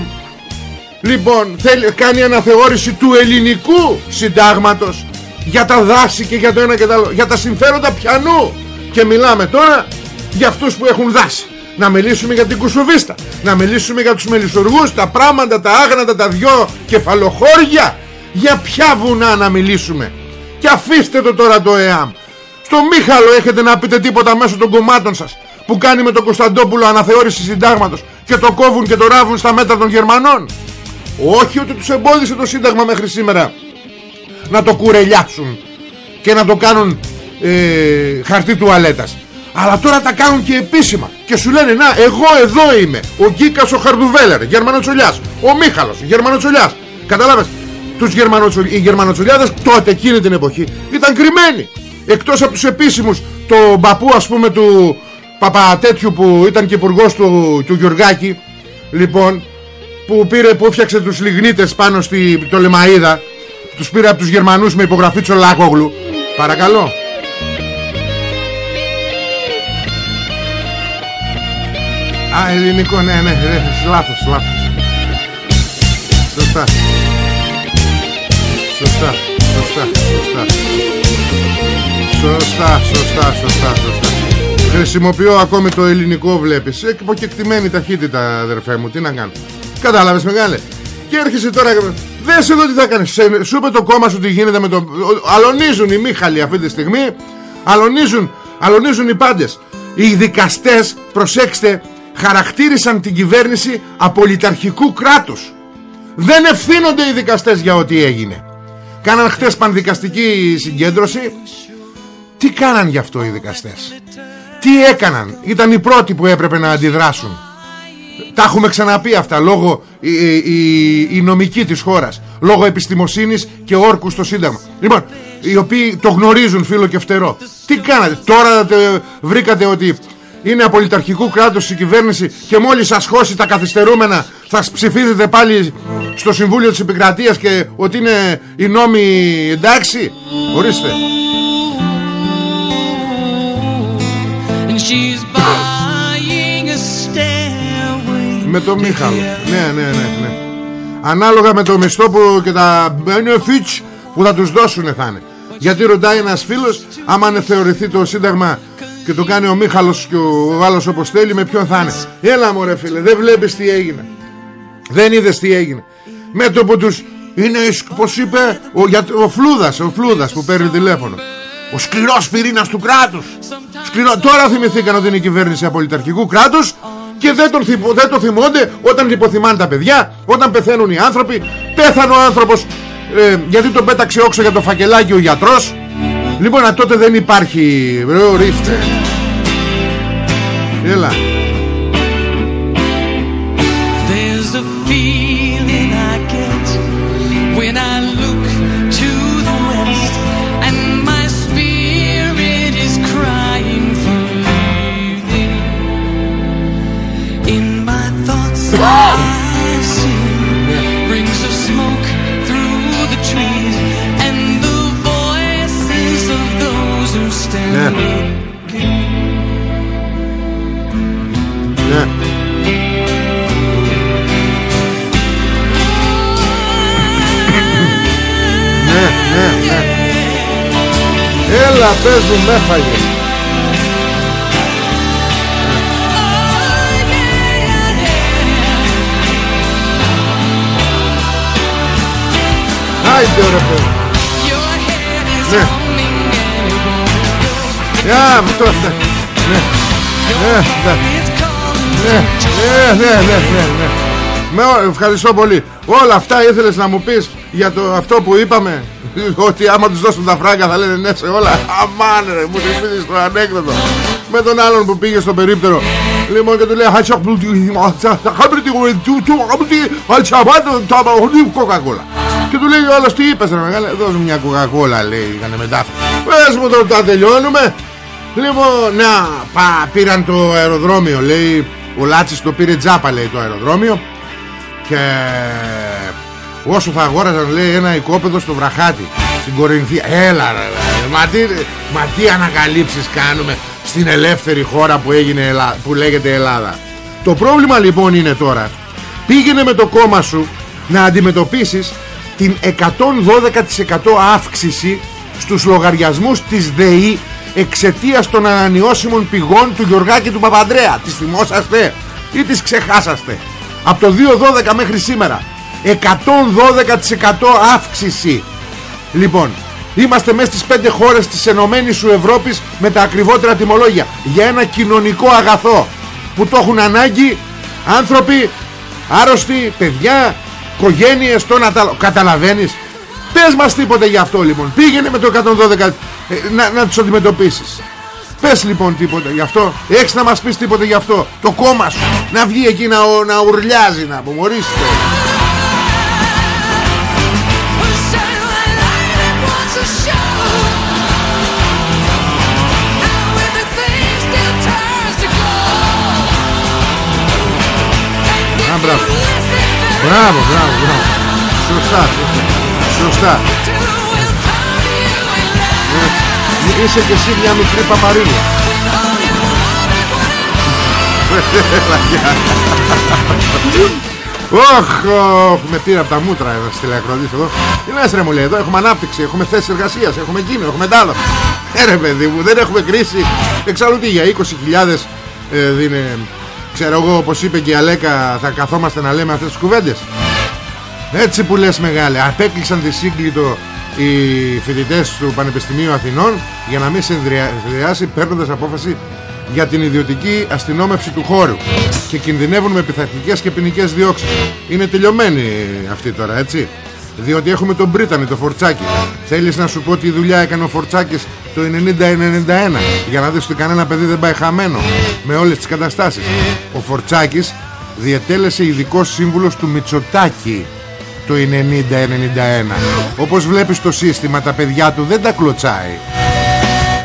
λοιπόν θέλει, κάνει αναθεώρηση του ελληνικού συντάγματος για τα δάση και για το ένα και το άλλο για τα συμφέροντα πιανού και μιλάμε τώρα για αυτούς που έχουν δάση να μιλήσουμε για την Κουσουβίστα να μιλήσουμε για τους μελισσοργούς τα πράγματα, τα άγνατα, τα δυο κεφαλοχώρια για ποια βουνά να μιλήσουμε; Και αφήστε το τώρα το ΕΑΜ. Στο Μίχαλο έχετε να πείτε τίποτα μέσω των κομμάτων σας που κάνει με τον Κωνσταντόπουλο αναθεώρηση συντάγματος και το κόβουν και το ράβουν στα μέτρα των Γερμανών. Όχι ότι τους εμπόδισε το σύνταγμα μέχρι σήμερα. Να το κουρελιάσουν και να το κάνουν ε, χαρτί τουαλέτας. Αλλά τώρα τα κάνουν και επίσημα. Και σου λένε να εγώ εδώ είμαι. Ο Γκίκας ο Χαρδουβέλερ Γερμανοτσολιάς ο Μίχαλος Γερμανοτσολιάς καταλάβες τους Γερμανοτσολ... οι Γερμανοτσολιάδες τότε εκείνη την εποχή ήταν κρυμμένοι. Εκτός από τους επίσημους το μπαπού ας πούμε του παπατέτιου που ήταν και υπουργός του, του Γιουργάκη λοιπόν που πήρε που έφτιαξε τους λιγνίτες πάνω στη το Λεμαΐδα τους πήρε από τους Γερμανούς με υπογραφή Τσολάκογλου. Παρακαλώ. Α, ελληνικό, ναι, ναι, ναι, λάθος, λάθος. Σωστά Σωστά, σωστά, σωστά. Σωστά, σωστά, σωστά, σωστά. Χρησιμοποιώ ακόμη το ελληνικό βλέπεις. Εκποκεκτημένη ταχύτητα αδερφέ μου Τι να κάνω. Κατάλαβες μεγάλε. Και έρχεσαι τώρα Δες εδώ τι θα κάνεις. Σου είπε το κόμμα σου τι γίνεται με το Αλωνίζουν οι Μίχαλοι αυτή τη στιγμή. Αλωνίζουν, αλωνίζουν οι πάντες. Οι δικαστές προσέξτε Χαρακτήρισαν την κυβέρνηση Απολυταρχικού κράτους. Δεν ευθύνονται οι δικαστές για ό,τι έγινε Κάναν χτες πανδικαστική συγκέντρωση. Τι κάναν γι' αυτό οι δικαστές; Τι έκαναν; Ήταν οι πρώτοι που έπρεπε να αντιδράσουν. Τα έχουμε ξαναπεί αυτά λόγω η, η, η νομική της χώρας λόγω επιστημοσύνης και όρκου στο Σύνταγμα. Λοιπόν οι οποίοι το γνωρίζουν φίλο και φτερό. Τι κάνατε; Τώρα βρήκατε ότι είναι απολυταρχικού κράτους η κυβέρνηση και μόλις σας χώσει τα καθυστερούμενα θα ψηφίζετε πάλι στο Συμβούλιο της Επικρατείας και ότι είναι οι νόμοι εντάξει; Ορίστε. Με το Μίχαλο. ναι ναι ναι ναι. Ανάλογα με το μισθό που και τα benefits που θα τους δώσουν θα είναι. Γιατί ρωτάει ένας φίλος Άμα είναι θεωρηθεί το σύνταγμα Και το κάνει ο Μίχαλος και ο άλλος όπως θέλει Με ποιον θα είναι. Έλα μωρέ φίλε δεν βλέπεις τι έγινε. Δεν είδες τι έγινε. Με το που τους είναι πως είπε ο, για, ο Φλούδας Ο Φλούδας που παίρνει τηλέφωνο. Ο σκληρός πυρήνας του κράτους. Σκληρό... Τώρα θυμηθήκαν ότι είναι η κυβέρνηση απολυταρχικού κράτους και δεν τον, δεν το θυμώνται όταν υποθυμάνε τα παιδιά όταν πεθαίνουν οι άνθρωποι. Πέθανε ο άνθρωπος ε, γιατί τον πέταξε όξο για το φακελάκι ο γιατρός λοιπόν τότε δεν υπάρχει. Ρε ορίστε. Έλα. Έλα πες μου με έφαγε. Άιντε ρε παιδί Ναι. Για αυτό ναι. Ναι Ναι. Ναι Ναι Ναι Ναι με, ευχαριστώ πολύ. Όλα αυτά ήθελες να μου πεις; Για το, αυτό που είπαμε ότι άμα τους δώσουν τα φράγκα θα λένε ναι σε όλα Αμάν ρε μου θυμίζεις το ανέκδοτο Με τον άλλον που πήγε στο περίπτερο Λοιπόν και του λέει Κοκακόλα Και του λέει όλος τι είπες ρε μεγάλε Δώσ' μου μια κοκακόλα λέει Είχανε μετάφραση Πες μου τώρα τα τελειώνουμε Λοιπόν να πά, πήραν το αεροδρόμιο Λέει ο Λάτσης το πήρε τζάπα λέει το αεροδρόμιο Και Όσο θα αγόραζαν λέει ένα οικόπεδο στο βραχάτι Στην Κορινθία. Έλα ρε, ρε. Μα, τι, μα τι ανακαλύψεις κάνουμε Στην ελεύθερη χώρα που, έγινε, που λέγεται Ελλάδα. Το πρόβλημα λοιπόν είναι τώρα. Πήγαινε με το κόμμα σου Να αντιμετωπίσεις Την 112% αύξηση Στους λογαριασμούς της ΔΕΗ Εξαιτίας των ανανεώσιμων πηγών Του Γιωργάκη του Παπαντρέα Τις θυμόσαστε ή τις ξεχάσαστε; Από το 2012 μέχρι σήμερα 112% αύξηση. Λοιπόν Είμαστε μέσα στις πέντε χώρες της Ενωμένης σου Ευρώπης Με τα ακριβότερα τιμολόγια. Για ένα κοινωνικό αγαθό Που το έχουν ανάγκη Άνθρωποι Άρρωστοι, παιδιά Οικογένειες, το να τα... Καταλαβαίνεις. Πες μας τίποτε για αυτό λοιπόν. Πήγαινε με το 112 ε, να, να τους αντιμετωπίσεις. Πες λοιπόν τίποτα γι' αυτό. Έχεις να μας πεις τίποτα γι' αυτό. Το κόμμα σου. Να βγει εκεί να, να ουρλιάζει Να απομορίστε μπράβο. Μπράβο, μπράβο, μπράβο. Σωστά, σωστά. Ε, είσαι και εσύ μια μικρή παπαρίλα. Ωχ, με πήρα από τα μούτρα εδώ στη τηλεακροδής εδώ. Τι λες ρε μου λέει εδώ έχουμε ανάπτυξη, έχουμε θέσεις εργασίας, έχουμε εκείνο, έχουμε τάδο. Ε ρε παιδί μου, δεν έχουμε κρίση. Εξάλλου τι για 20.000 ε, δίνε Ξέρω εγώ όπως είπε και η Αλέκα Θα καθόμαστε να λέμε αυτές τις κουβέντες Έτσι που λες μεγάλε Απέκλεισαν τη σύγκλιτο οι φοιτητές του Πανεπιστημίου Αθηνών Για να μην σε ενδυάσει παίρνοντας απόφαση για την ιδιωτική αστυνόμευση του χώρου και κινδυνεύουν με πειθαρχικές και ποινικές διώξεις. Είναι τελειωμένοι αυτοί τώρα, έτσι. Διότι έχουμε τον Πρίτανη, το Φορτσάκι. Θέλεις να σου πω τι δουλειά έκανε ο Φορτσάκης το 90-91 για να δεις ότι κανένα παιδί δεν πάει χαμένο με όλες τις καταστάσεις. Ο Φορτσάκης διετέλεσε ειδικό σύμβουλος του Μητσοτάκη το 90-91 όπως βλέπεις το σύστημα τα παιδιά του δεν τα κλωτσάει.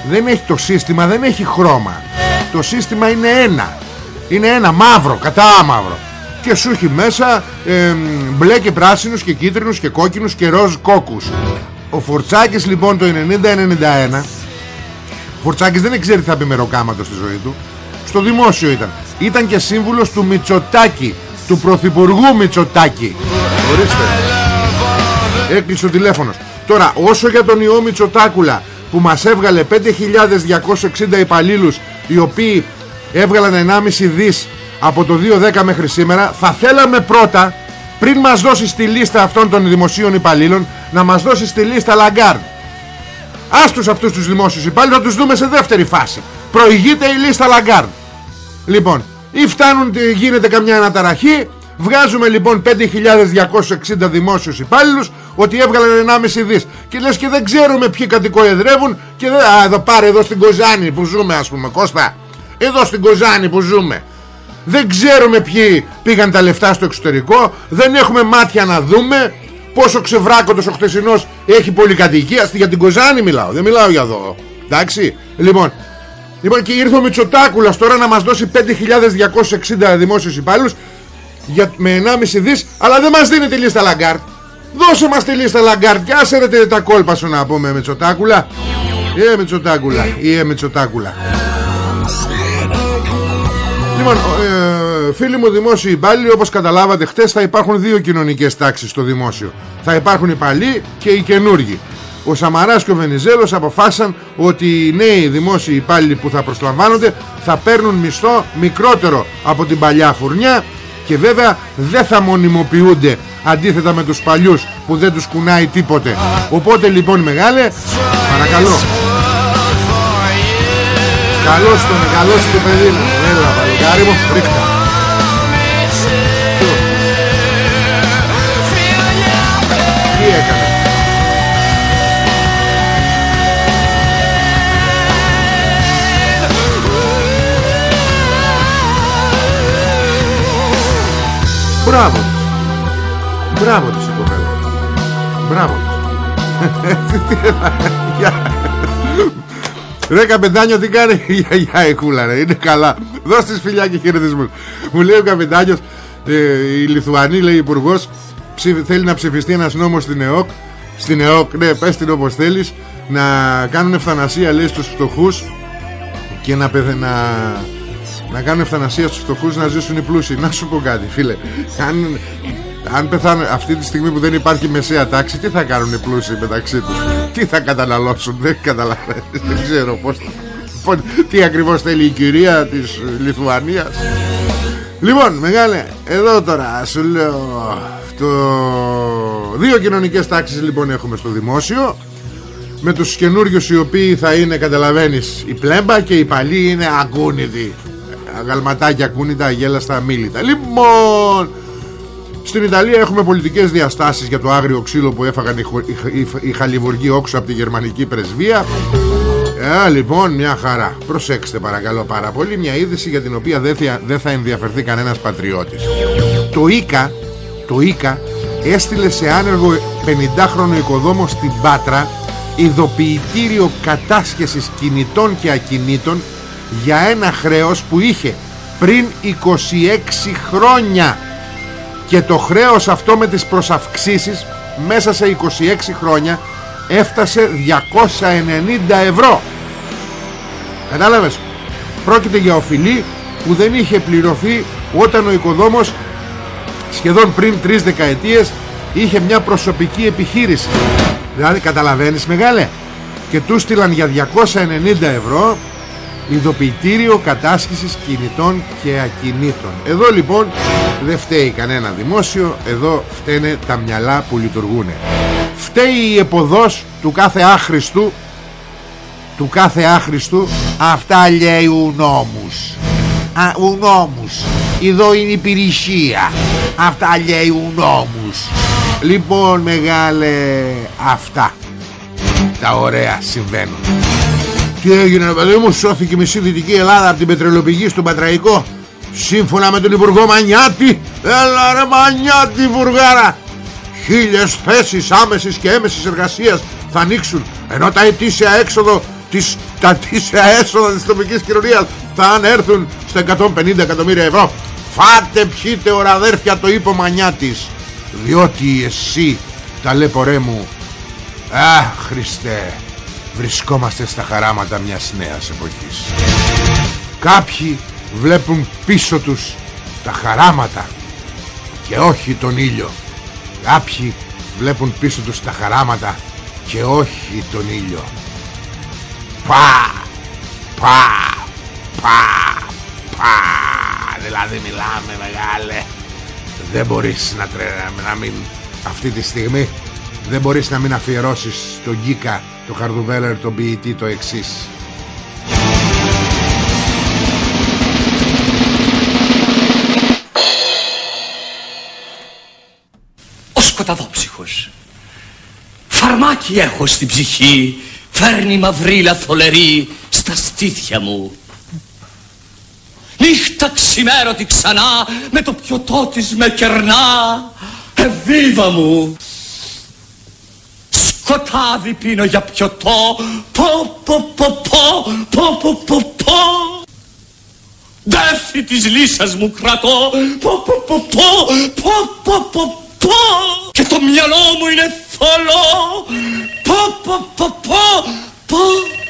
Δεν έχει το σύστημα δεν έχει χρώμα. Το σύστημα είναι ένα. Είναι ένα μαύρο κατά μαύρο και σου έχει μέσα ε, μπλε και πράσινους και κίτρινους και κόκκινους και ροζ κόκκους. Ο Φορτσάκης λοιπόν το 90-91 Φορτσάκης δεν ξέρει θα πει μεροκάματο στη ζωή του. Στο δημόσιο ήταν. Ήταν και σύμβουλος του Μητσοτάκη του Πρωθυπουργού Μητσοτάκη. Ορίστε. Έκλεισε ο τηλέφωνος. Τώρα όσο για τον Ιώ Μητσοτάκουλα που μας έβγαλε 5.260 υπαλλήλους οι οποίοι έβγαλαν 1,5 δις από το 2.10 μέχρι σήμερα θα θέλαμε πρώτα πριν μας δώσει τη λίστα αυτών των δημοσίων υπαλλήλων να μας δώσει τη λίστα Λαγκάρντ Άστους αυτούς τους δημόσιους υπάλληλους να τους δούμε σε δεύτερη φάση. Προηγείται η λίστα Λαγκάρντ Λοιπόν ή φτάνουν γίνεται καμιά αναταραχή Βγάζουμε λοιπόν 5.260 δημόσιους υπάλληλους Ότι έβγαλαν 1,5 δις. Και λες και δεν ξέρουμε ποιοι κατοικοεδρεύουν Και δεν... Α, εδώ πάρε εδώ στην Κοζάνη που ζούμε ας πούμε Κώστα. Εδώ στην Κοζάνη που ζούμε Δεν ξέρουμε ποιοι πήγαν τα λεφτά στο εξωτερικό Δεν έχουμε μάτια να δούμε Πόσο ξεβράκωτος ο χτεσινός έχει πολυκατοικία. Για την Κοζάνη μιλάω Δεν μιλάω για εδώ Εντάξει. Λοιπόν Λοιπόν και ήρθε ο Μητσοτάκουλας τώρα να μας δώσει 5.260 δημόσιους υπάλληλους για, με 1,5 δις αλλά δεν μας δίνει τη λίστα Λαγκάρντ. Δώσε μας τη λίστα Λαγκάρντ και άσε ρε τα κόλπα σου να πούμε Μητσοτάκουλα. Ε Μητσοτάκουλα ε Μητσοτάκουλα Λοιπόν ε, φίλοι μου δημόσιοι υπάλληλοι όπως καταλάβατε χτες θα υπάρχουν δύο κοινωνικές τάξεις στο δημόσιο. Θα υπάρχουν οι παλιοί και οι καινούργοι. Ο Σαμαράς και ο Βενιζέλος αποφάσισαν ότι οι νέοι δημόσιοι υπάλληλοι που θα προσλαμβάνονται θα παίρνουν μισθό μικρότερο από την παλιά φουρνιά και βέβαια δεν θα μονιμοποιούνται αντίθετα με τους παλιούς που δεν τους κουνάει τίποτε. Οπότε λοιπόν μεγάλε παρακαλώ. Καλώς τον καλώς το παιδί μου έλα παλικάρι μου ρίχτα τι έκανε; Μπράβο. Μπράβο της η κοπέλα Μπράβο Ρε καπετάνιο τι κάνει; Η γιαγιά η κούλα ρε Είναι καλά. Δώσ' της φιλιά και χαιρετισμούς. Μου λέει ο καπετάνιος ε, Η Λιθουανή λέει υπουργός Θέλει να ψηφιστεί ένας νόμος στην ΕΟΚ. Στην ΕΟΚ ναι πες την όπως θέλεις Να κάνουν ευθανασία λέει στους φτωχούς Και να, να να κάνουν ευθανασία στους φτωχούς να ζήσουν οι πλούσιοι. Να σου πω κάτι φίλε. Αν, αν πεθάνουν αυτή τη στιγμή που δεν υπάρχει μεσαία τάξη τι θα κάνουν οι πλούσιοι μεταξύ τους; Τι θα καταναλώσουν; Δεν καταλαβαίνεις. Δεν ξέρω πως τι ακριβώς θέλει η κυρία της Λιθουανίας. Λοιπόν μεγάλε εδώ τώρα σου λέω το... δύο κοινωνικές τάξεις λοιπόν έχουμε στο δημόσιο. Με τους καινούριους οι οποίοι θα είναι καταλαβαίνεις η πλέμπα και οι παλιοί είναι αγκούνιδοι αγαλματάκια κούνητα, αγέλαστα, αμήλυτα. Λοιπόν, στην Ιταλία έχουμε πολιτικές διαστάσεις για το άγριο ξύλο που έφαγαν οι, οι, οι χαλιβουργοί όξω από τη γερμανική πρεσβεία. Ε, λοιπόν, μια χαρά. Προσέξτε παρακαλώ πάρα πολύ μια είδηση για την οποία δεν θα, δεν θα ενδιαφερθεί κανένας πατριώτης. Το ΙΚΑ, το ΙΚΑ έστειλε σε άνεργο 50χρονο οικοδόμο στην Πάτρα ειδοποιητήριο κατάσχεσης κινητών και ακινήτων για ένα χρέος που είχε πριν 26 χρόνια και το χρέος αυτό με τις προσαυξήσεις μέσα σε 26 χρόνια έφτασε 290 ευρώ. Κατάλαβες; Πρόκειται για οφειλή που δεν είχε πληρωθεί όταν ο οικοδόμος σχεδόν πριν τρεις δεκαετίες είχε μια προσωπική επιχείρηση. Δηλαδή καταλαβαίνεις μεγάλε; Και του στείλαν για 290 ευρώ ειδοποιητήριο κατάσχεσης κινητών και ακινήτων. Εδώ λοιπόν δεν φταίει κανένα δημόσιο εδώ φταίνε τα μυαλά που λειτουργούν φταίει η εποδός του κάθε άχρηστου του κάθε άχρηστου. Αυτά λέει ο νόμους Α, ο νόμους εδώ είναι η υπηρεσία. Αυτά λέει ο νόμους λοιπόν μεγάλε αυτά τα ωραία συμβαίνουν τι έγινε παιδί μου Σώθηκε μισή Δυτική Ελλάδα από την πετρελοπηγή στον Πατραϊκό Σύμφωνα με τον Υπουργό Μανιάτη. Έλα ρε Μανιάτη Υπουργάρα χίλιες θέσεις άμεσης και έμεσης εργασίας θα ανοίξουν ενώ τα ετήσια έξοδο της, τα ετήσια έσοδα της τοπικής κοινωνίας θα ανέρθουν στα 150 εκατομμύρια ευρώ. Φάτε πιείτε οραδέρφια το είπε ο Μανιάτης. Διότι εσύ ταλέπορέ μου. Αχ Χριστέ Βρισκόμαστε στα χαράματα μιας νέας εποχής. Κάποιοι βλέπουν πίσω τους τα χαράματα και όχι τον ήλιο. Κάποιοι βλέπουν πίσω τους τα χαράματα και όχι τον ήλιο. Πα, πα, πα, πα. Δηλαδή μιλάμε μεγάλε. Δεν μπορείς να, τρε... να μην αυτή τη στιγμή δεν μπορείς να μην αφιερώσεις τον Γκίκα, το Χαρδουβέλερ, τον ποιητή το εξής. Ο σκοταδόψυχος. Φαρμάκι έχω στην ψυχή. Φέρνει μαυρίλα θολερή Στα στήθια μου. Νύχτα ξημέρωτη ξανά Με το πιωτό της με κερνά. Εβίβα μου Σκοτάδι πίνω για πιωτό Πω πω πω πω Πω πω πω πω Δέφη της λύσας μου κρατώ Πω πω πω πω Πω πω πω πω Και το μυαλό μου είναι θολό Πω πω πω πω Πω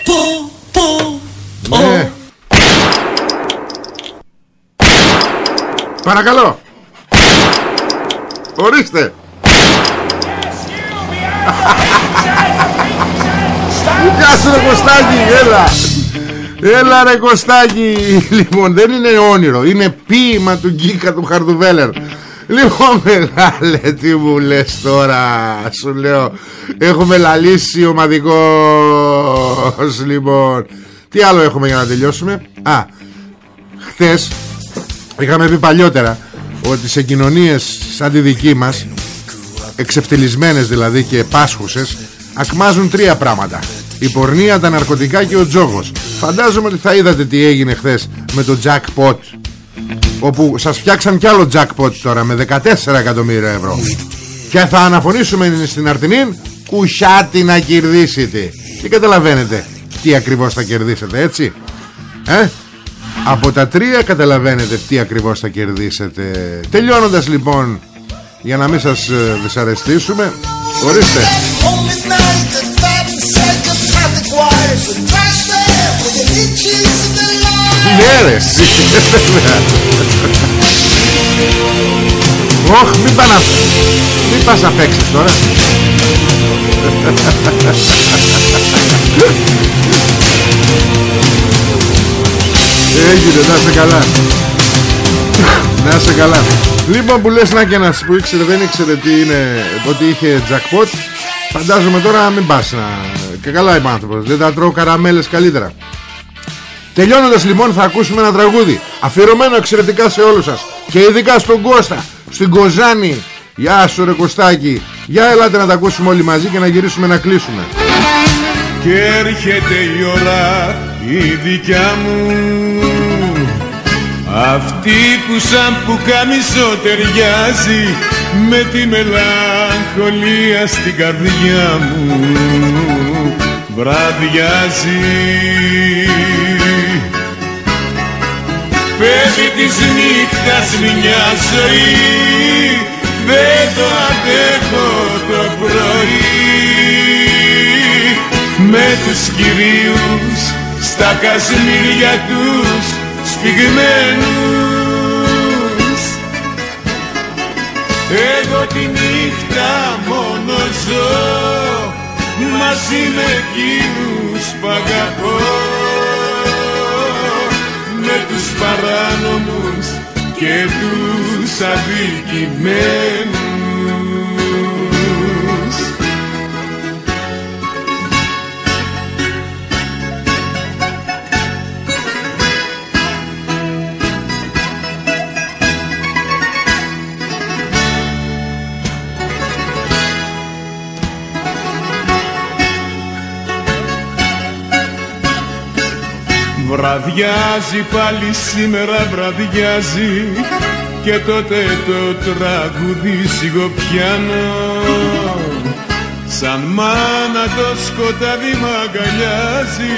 πω πω πω Ναι. Παρακαλώ. Ορίστε. Ρε Κωστάκη, έλα. Έλα ρε Κωστάκη. Λοιπόν, δεν είναι όνειρο, είναι ποίημα του Γκίκα του Χαρδουβέλερ. Λοιπόν μεγάλε τι μου λες τώρα Σου λέω Έχουμε λαλήσει ομαδικός Λοιπόν Τι άλλο έχουμε για να τελειώσουμε; Α Χθες Είχαμε πει παλιότερα Ότι σε κοινωνίες σαν τη δική μας Εξευτελισμένες δηλαδή και πάσχουσες Ακμάζουν τρία πράγματα Η πορνεία, τα ναρκωτικά και ο τζόγος. Φαντάζομαι ότι θα είδατε τι έγινε χθες Με το jackpot Όπου σας φτιάξαν κι άλλο jackpot τώρα Με 14 εκατομμύρια ευρώ. Και θα αναφωνήσουμε στην Αρτινήν Κουσιάτι να κερδίσετε Και καταλαβαίνετε τι ακριβώς θα κερδίσετε έτσι; Ε; Από τα τρία καταλαβαίνετε τι ακριβώς θα κερδίσετε. Τελειώνοντας λοιπόν Για να μην σας ε, δυσαρεστήσουμε Ορίστε Ναι ρε Ωχ μην πας να Μην πας να παίξεις τώρα. Έγινε να είσαι καλά. Να είσαι καλά. Λοιπόν που λες να και ένας που ήξερε δεν ήξερε τι είναι Ότι είχε jackpot Φαντάζομαι τώρα μην πας να... Και καλά είπε άνθρωπος Δεν θα τρώω καραμέλες καλύτερα. Τελειώνοντας λοιπόν θα ακούσουμε ένα τραγούδι Αφιερωμένο εξαιρετικά σε όλους σας. Και ειδικά στον Κώστα Στην Κοζάνη. Γεια σου ρε Κωστάκη. Για ελάτε να τα ακούσουμε όλοι μαζί Και να γυρίσουμε να κλείσουμε. Και έρχεται η ώρα η δικιά μου. Αυτή που σαν που καμισό ταιριάζει Με τη μελαγχολία στην καρδιά μου Βραδιάζει. Παιδί της νύχτας μια ζωή Δεν το αντέχω το πρωί. Με τους κυρίους στα κασμίρια τους σφιγμένους Εγώ τη νύχτα μόνο ζω μαζί με εκείνους που αγαπώ. Με τους παράνομους και τους αδικημένους Βραδιάζει πάλι σήμερα βραδιάζει. Και τότε το τραγούδι σιγοπιάνω Σαν μάνα το σκοτάδι μ' αγκαλιάζει.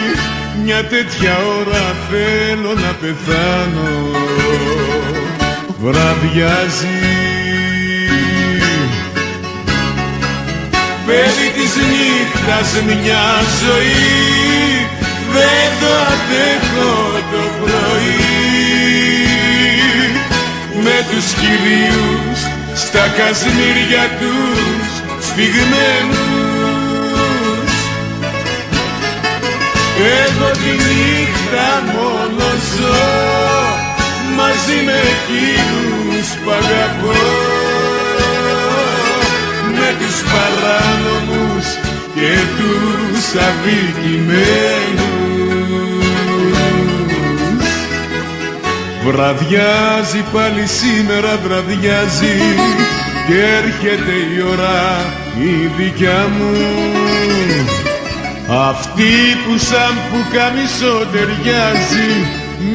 Μια τέτοια ώρα θέλω να πεθάνω. Βραδιάζει. Παιδί της νύχτας μια ζωή Δεν το αντέχω το πρωί. Με τους κυρίους στα κασμίρια τους σφιγμένους. Εγώ τη νύχτα μόνο ζω μαζί με εκείνους που αγαπώ. Με τους παράνομους και τους αδικημένους. Βραδιάζει πάλι σήμερα βραδιάζει και έρχεται η ώρα η δικιά μου. Αυτή που σαν που καμισό ταιριάζει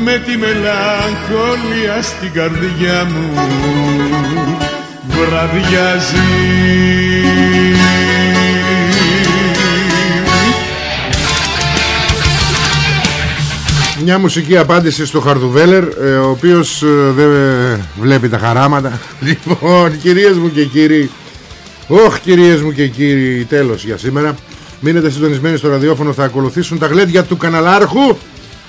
με τη μελαγχολία στην καρδιά μου. Βραδιάζει Μια μουσική απάντηση στο Χαρδουβέλερ ε, Ο οποίος ε, δεν βλέπει τα χαράματα. Λοιπόν κυρίες μου και κύριοι Όχι κυρίες μου και κύριοι Τέλος για σήμερα. Μείνετε συντονισμένοι στο ραδιόφωνο Θα ακολουθήσουν τα γλέντια του καναλάρχου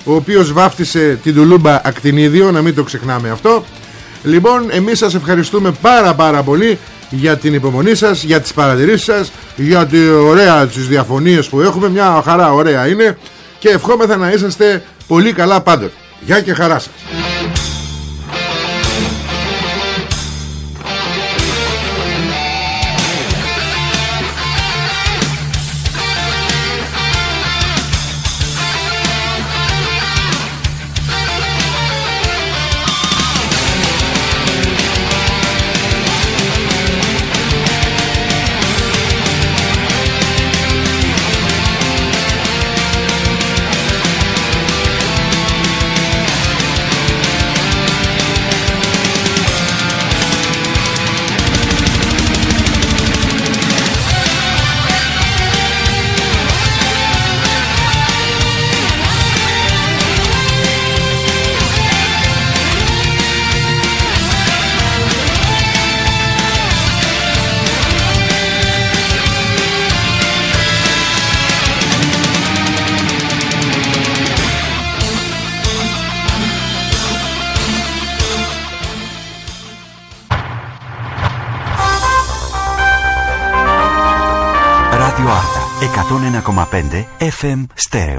Ο οποίος βάφτισε την τουλούμπα ακτινίδιο Να μην το ξεχνάμε αυτό. Λοιπόν εμείς σας ευχαριστούμε πάρα πάρα πολύ Για την υπομονή σας Για τις παρατηρήσεις σας Για τη ωραία τις διαφωνίες που έχουμε. Μια χαρά ωραία είναι. Και ευχόμεθα να είσαστε πολύ καλά πάντοτε. Γεια και χαρά σας. FM Stereo.